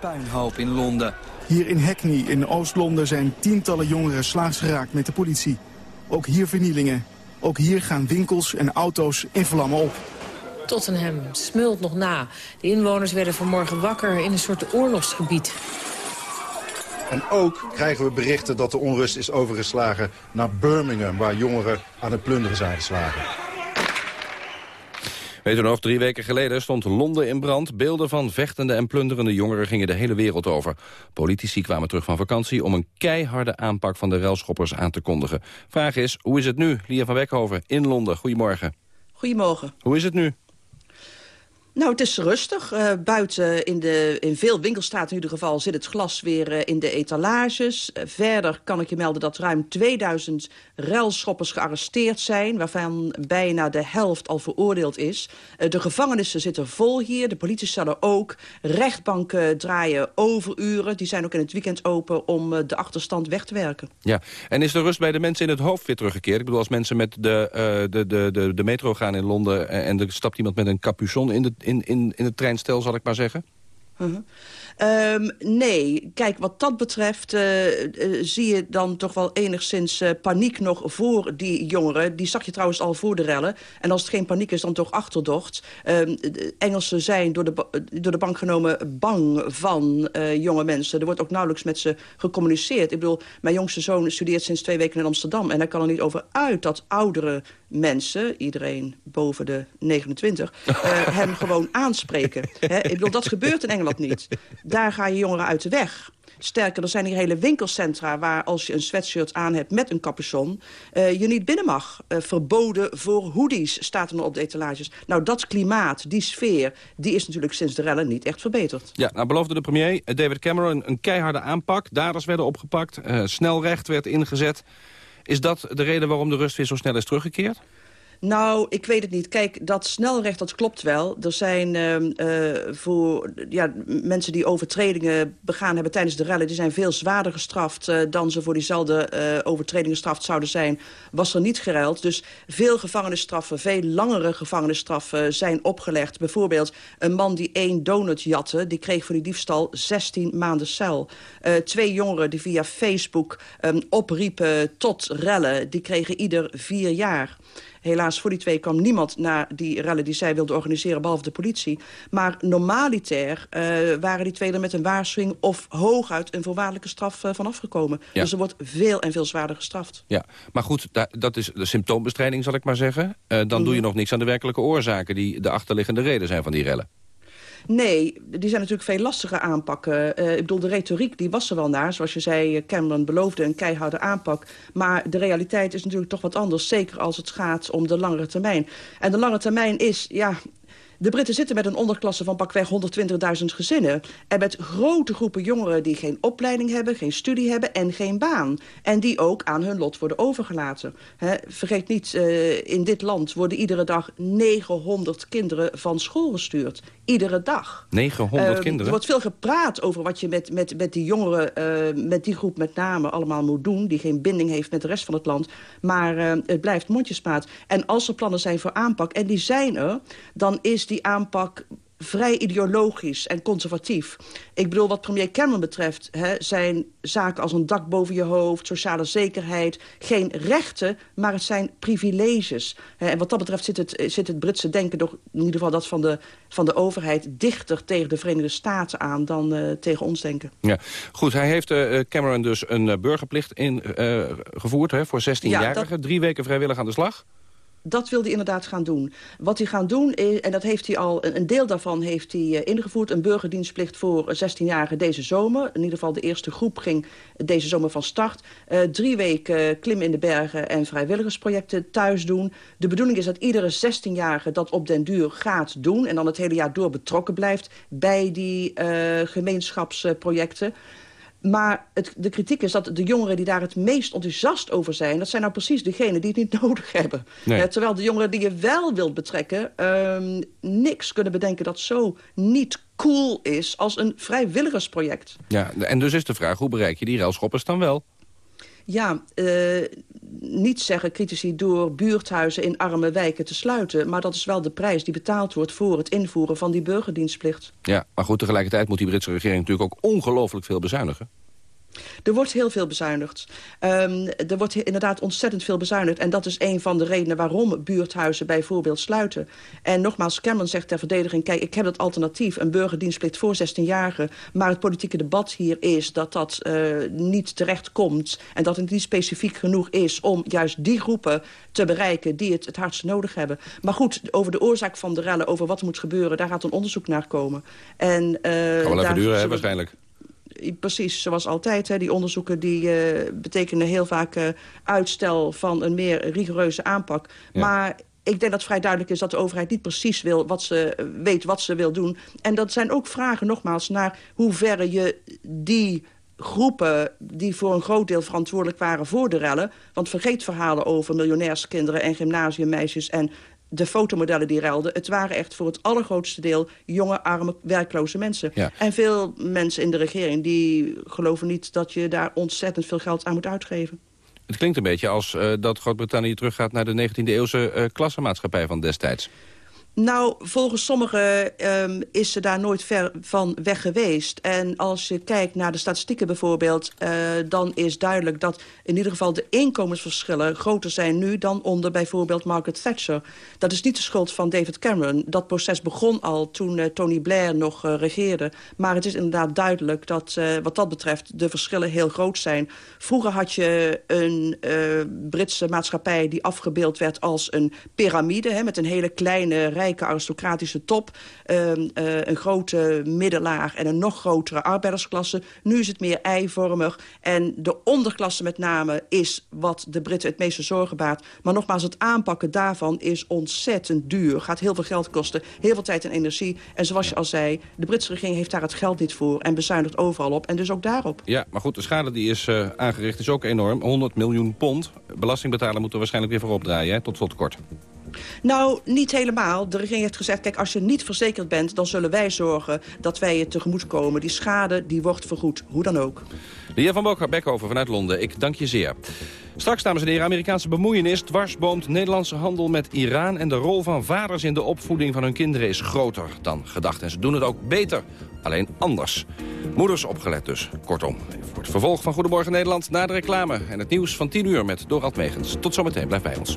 puinhoop in Londen. Hier in Hackney in Oost-Londen zijn tientallen jongeren slaags geraakt met de politie. Ook hier vernielingen. Ook hier gaan winkels en auto's in vlammen op. Tottenham smult nog na. De inwoners werden vanmorgen wakker in een soort oorlogsgebied. En ook krijgen we berichten dat de onrust is overgeslagen naar Birmingham... waar jongeren aan het plunderen zijn geslagen. Weet u nog, drie weken geleden stond Londen in brand. Beelden van vechtende en plunderende jongeren gingen de hele wereld over. Politici kwamen terug van vakantie om een keiharde aanpak van de relschoppers aan te kondigen. Vraag is, hoe is het nu? Lia van Wekhoven in Londen, goedemorgen. Goedemorgen. Hoe is het nu? Nou, het is rustig. Eh, buiten in, de, in veel winkelstraten in ieder geval zit het glas weer eh, in de etalages. Eh, verder kan ik je melden dat ruim 2000 ruilschoppers gearresteerd zijn... waarvan bijna de helft al veroordeeld is. De gevangenissen zitten vol hier, de politiecellen ook. Rechtbanken draaien overuren. Die zijn ook in het weekend open om de achterstand weg te werken. Ja, en is de rust bij de mensen in het hoofd weer teruggekeerd? Ik bedoel, als mensen met de, de, de, de, de metro gaan in Londen... en er stapt iemand met een capuchon in, de, in, in, in het treinstel, zal ik maar zeggen? Mhm. Ehm, nee, kijk, wat dat betreft eh, eh, zie je dan toch wel enigszins eh, paniek nog voor die jongeren. Die zag je trouwens al voor de rellen. En als het geen paniek is, dan toch achterdocht. Ehm, Engelsen zijn door de, door de bank genomen bang van jonge mensen. Er wordt ook nauwelijks met ze gecommuniceerd. Ik bedoel, mijn jongste zoon studeert sinds twee weken in Amsterdam... en hij kan er niet over uit dat oudere mensen, iedereen boven de 29... eh, hem gewoon aanspreken. Ik bedoel, dat gebeurt in Engeland niet. Daar ga je jongeren uit de weg. Sterker, er zijn hier hele winkelcentra waar als je een sweatshirt aan hebt met een capuchon... eh, je niet binnen mag. Eh, verboden voor hoodies staat er nog op de etalages. Nou, dat klimaat, die sfeer, die is natuurlijk sinds de rellen niet echt verbeterd. Ja, nou beloofde de premier eh, David Cameron een keiharde aanpak. Daders werden opgepakt, snelrecht werd ingezet. Is dat de reden waarom de rust weer zo snel is teruggekeerd? Nou, ik weet het niet. Kijk, dat snelrecht, dat klopt wel. Er zijn ehm, eh, voor ja, mensen die overtredingen begaan hebben tijdens de rellen... die zijn veel zwaarder gestraft eh, dan ze voor diezelfde eh, overtredingen gestraft zouden zijn... was er niet geruild. Dus veel gevangenisstraffen, veel langere gevangenisstraffen zijn opgelegd. Bijvoorbeeld een man die één donut jatte... die kreeg voor die diefstal 16 maanden cel. Twee jongeren die via Facebook ehm, opriepen tot rellen... die kregen ieder vier jaar. Helaas, voor die twee kwam niemand naar die rellen die zij wilden organiseren, behalve de politie. Maar normaliter eh, waren die twee er met een waarschuwing of hooguit een voorwaardelijke straf eh, van afgekomen. Ja. Dus er wordt veel en veel zwaarder gestraft. Ja, maar goed, da- dat is de symptoombestrijding, zal ik maar zeggen. Eh, dan doe je nog niks aan de werkelijke oorzaken... die de achterliggende reden zijn van die rellen. Nee, die zijn natuurlijk veel lastiger aanpakken. Eh, ik bedoel, de retoriek die was er wel naar. Zoals je zei, eh, Cameron beloofde een keiharde aanpak. Maar de realiteit is natuurlijk toch wat anders. Zeker als het gaat om de langere termijn. En de lange termijn is, ja... De Britten zitten met een onderklasse van pakweg 120.000 gezinnen. En met grote groepen jongeren die geen opleiding hebben, geen studie hebben en geen baan. En die ook aan hun lot worden overgelaten. Vergeet niet, eh, in dit land worden iedere dag 900 kinderen van school gestuurd. Iedere dag. 900 Eh, kinderen? Er wordt veel gepraat over wat je met, met, met die jongeren, eh, met die groep met name, allemaal moet doen. Die geen binding heeft met de rest van het land. Maar eh, het blijft mondjesmaat. En als er plannen zijn voor aanpak, en die zijn er, dan is die aanpak vrij ideologisch en conservatief. Ik bedoel, wat premier Cameron betreft... Hè, zijn zaken als een dak boven je hoofd, sociale zekerheid... geen rechten, maar het zijn privileges. En wat dat betreft zit het, zit het Britse denken... toch in ieder geval dat van de, van de overheid... dichter tegen de Verenigde Staten aan dan eh, tegen ons denken. Ja, goed. Hij heeft eh, Cameron dus een eh, burgerplicht ingevoerd hè, voor 16-jarigen. Ja, dat- Drie weken vrijwillig aan de slag. Dat wil hij inderdaad gaan doen. Wat hij gaan doen, is, en dat heeft hij al, een deel daarvan heeft hij uh, ingevoerd... een burgerdienstplicht voor 16-jarigen deze zomer. In ieder geval de eerste groep ging deze zomer van start. Uh, drie weken klimmen in de bergen en vrijwilligersprojecten thuis doen. De bedoeling is dat iedere 16-jarige dat op den duur gaat doen... en dan het hele jaar door betrokken blijft bij die gemeenschapsprojecten. Maar het, de kritiek is dat de jongeren die daar het meest enthousiast over zijn... dat zijn nou precies degenen die het niet nodig hebben. Nee. Uh, terwijl de jongeren die je wel wilt betrekken... Uh, niks kunnen bedenken dat zo niet cool is als een vrijwilligersproject. Ja, en dus is de vraag, hoe bereik je die railschoppers dan wel? Ja, uh, niet zeggen critici door buurthuizen in arme wijken te sluiten. Maar dat is wel de prijs die betaald wordt voor het invoeren van die burgerdienstplicht. Ja, maar goed, tegelijkertijd moet die Britse regering natuurlijk ook ongelooflijk veel bezuinigen. Er wordt heel veel bezuinigd. Um, er wordt inderdaad ontzettend veel bezuinigd. En dat is een van de redenen waarom buurthuizen bijvoorbeeld sluiten. En nogmaals, Cameron zegt ter verdediging... kijk, ik heb dat alternatief, een burgerdienstplicht voor 16-jarigen... maar het politieke debat hier is dat dat uh, niet terecht komt... en dat het niet specifiek genoeg is om juist die groepen te bereiken... die het het hardst nodig hebben. Maar goed, over de oorzaak van de rellen, over wat moet gebeuren... daar gaat een onderzoek naar komen. En, uh, kan wel even duren, hè, waarschijnlijk precies zoals altijd. Hè, die onderzoeken die, uh, betekenen heel vaak uh, uitstel van een meer rigoureuze aanpak. Ja. Maar ik denk dat het vrij duidelijk is dat de overheid niet precies wil wat ze, weet wat ze wil doen. En dat zijn ook vragen nogmaals naar hoeverre je die groepen die voor een groot deel verantwoordelijk waren voor de rellen... want vergeet verhalen over miljonairskinderen en gymnasiummeisjes... en de fotomodellen die ruilden. Het waren echt voor het allergrootste deel jonge, arme, werkloze mensen. Ja. En veel mensen in de regering die geloven niet dat je daar ontzettend veel geld aan moet uitgeven. Het klinkt een beetje als uh, dat Groot-Brittannië teruggaat naar de 19e-eeuwse uh, klassenmaatschappij van destijds. Nou, volgens sommigen um, is ze daar nooit ver van weg geweest. En als je kijkt naar de statistieken bijvoorbeeld... Uh, dan is duidelijk dat in ieder geval de inkomensverschillen... groter zijn nu dan onder bijvoorbeeld Margaret Thatcher. Dat is niet de schuld van David Cameron. Dat proces begon al toen uh, Tony Blair nog uh, regeerde. Maar het is inderdaad duidelijk dat wat dat betreft... de verschillen heel groot zijn. Vroeger had je een Britse maatschappij die afgebeeld werd als een piramide... Met een hele kleine aristocratische top. Uh, uh, een grote middenlaag en een nog grotere arbeidersklasse. Nu is het meer eivormig. En de onderklasse met name is wat de Britten het meeste zorgen baart. Maar nogmaals, het aanpakken daarvan is ontzettend duur. Gaat heel veel geld kosten, heel veel tijd en energie. En zoals je al zei, de Britse regering heeft daar het geld niet voor... en bezuinigt overal op, en dus ook daarop. Ja, maar goed, de schade die is uh, aangericht is ook enorm. 100 miljoen pond. Belastingbetaler moeten waarschijnlijk weer voorop draaien, hè? tot slot kort. Nou, niet helemaal. De regering heeft gezegd, kijk, als je niet verzekerd bent... dan zullen wij zorgen dat wij je tegemoet komen. Die schade, die wordt vergoed, hoe dan ook. De heer Van Boker-Beckhoven vanuit Londen, ik dank je zeer. Straks, dames en heren, Amerikaanse bemoeienis dwarsboomt Nederlandse handel met Iran... en de rol van vaders in de opvoeding van hun kinderen is groter dan gedacht. En ze doen het ook beter, alleen anders. Moeders opgelet dus, kortom. Voor het vervolg van Goedemorgen Nederland na de reclame... en het nieuws van 10 uur met Dorald Megens. Tot zometeen, blijf bij ons.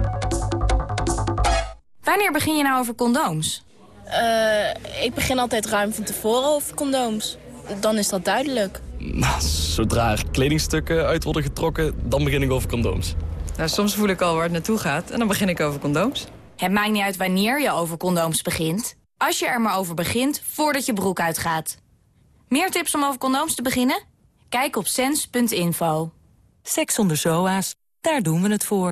Wanneer begin je nou over condooms? Uh, ik begin altijd ruim van tevoren over condooms. Dan is dat duidelijk. Nou, zodra er kledingstukken uit worden getrokken, dan begin ik over condooms. Nou, soms voel ik al waar het naartoe gaat en dan begin ik over condooms. Het maakt niet uit wanneer je over condooms begint. Als je er maar over begint, voordat je broek uitgaat. Meer tips om over condooms te beginnen? Kijk op sens.info. Seks zonder SOA's, daar doen we het voor.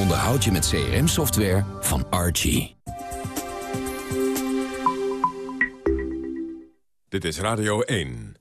onderhoud je met CRM-software van Archie. Dit is Radio 1.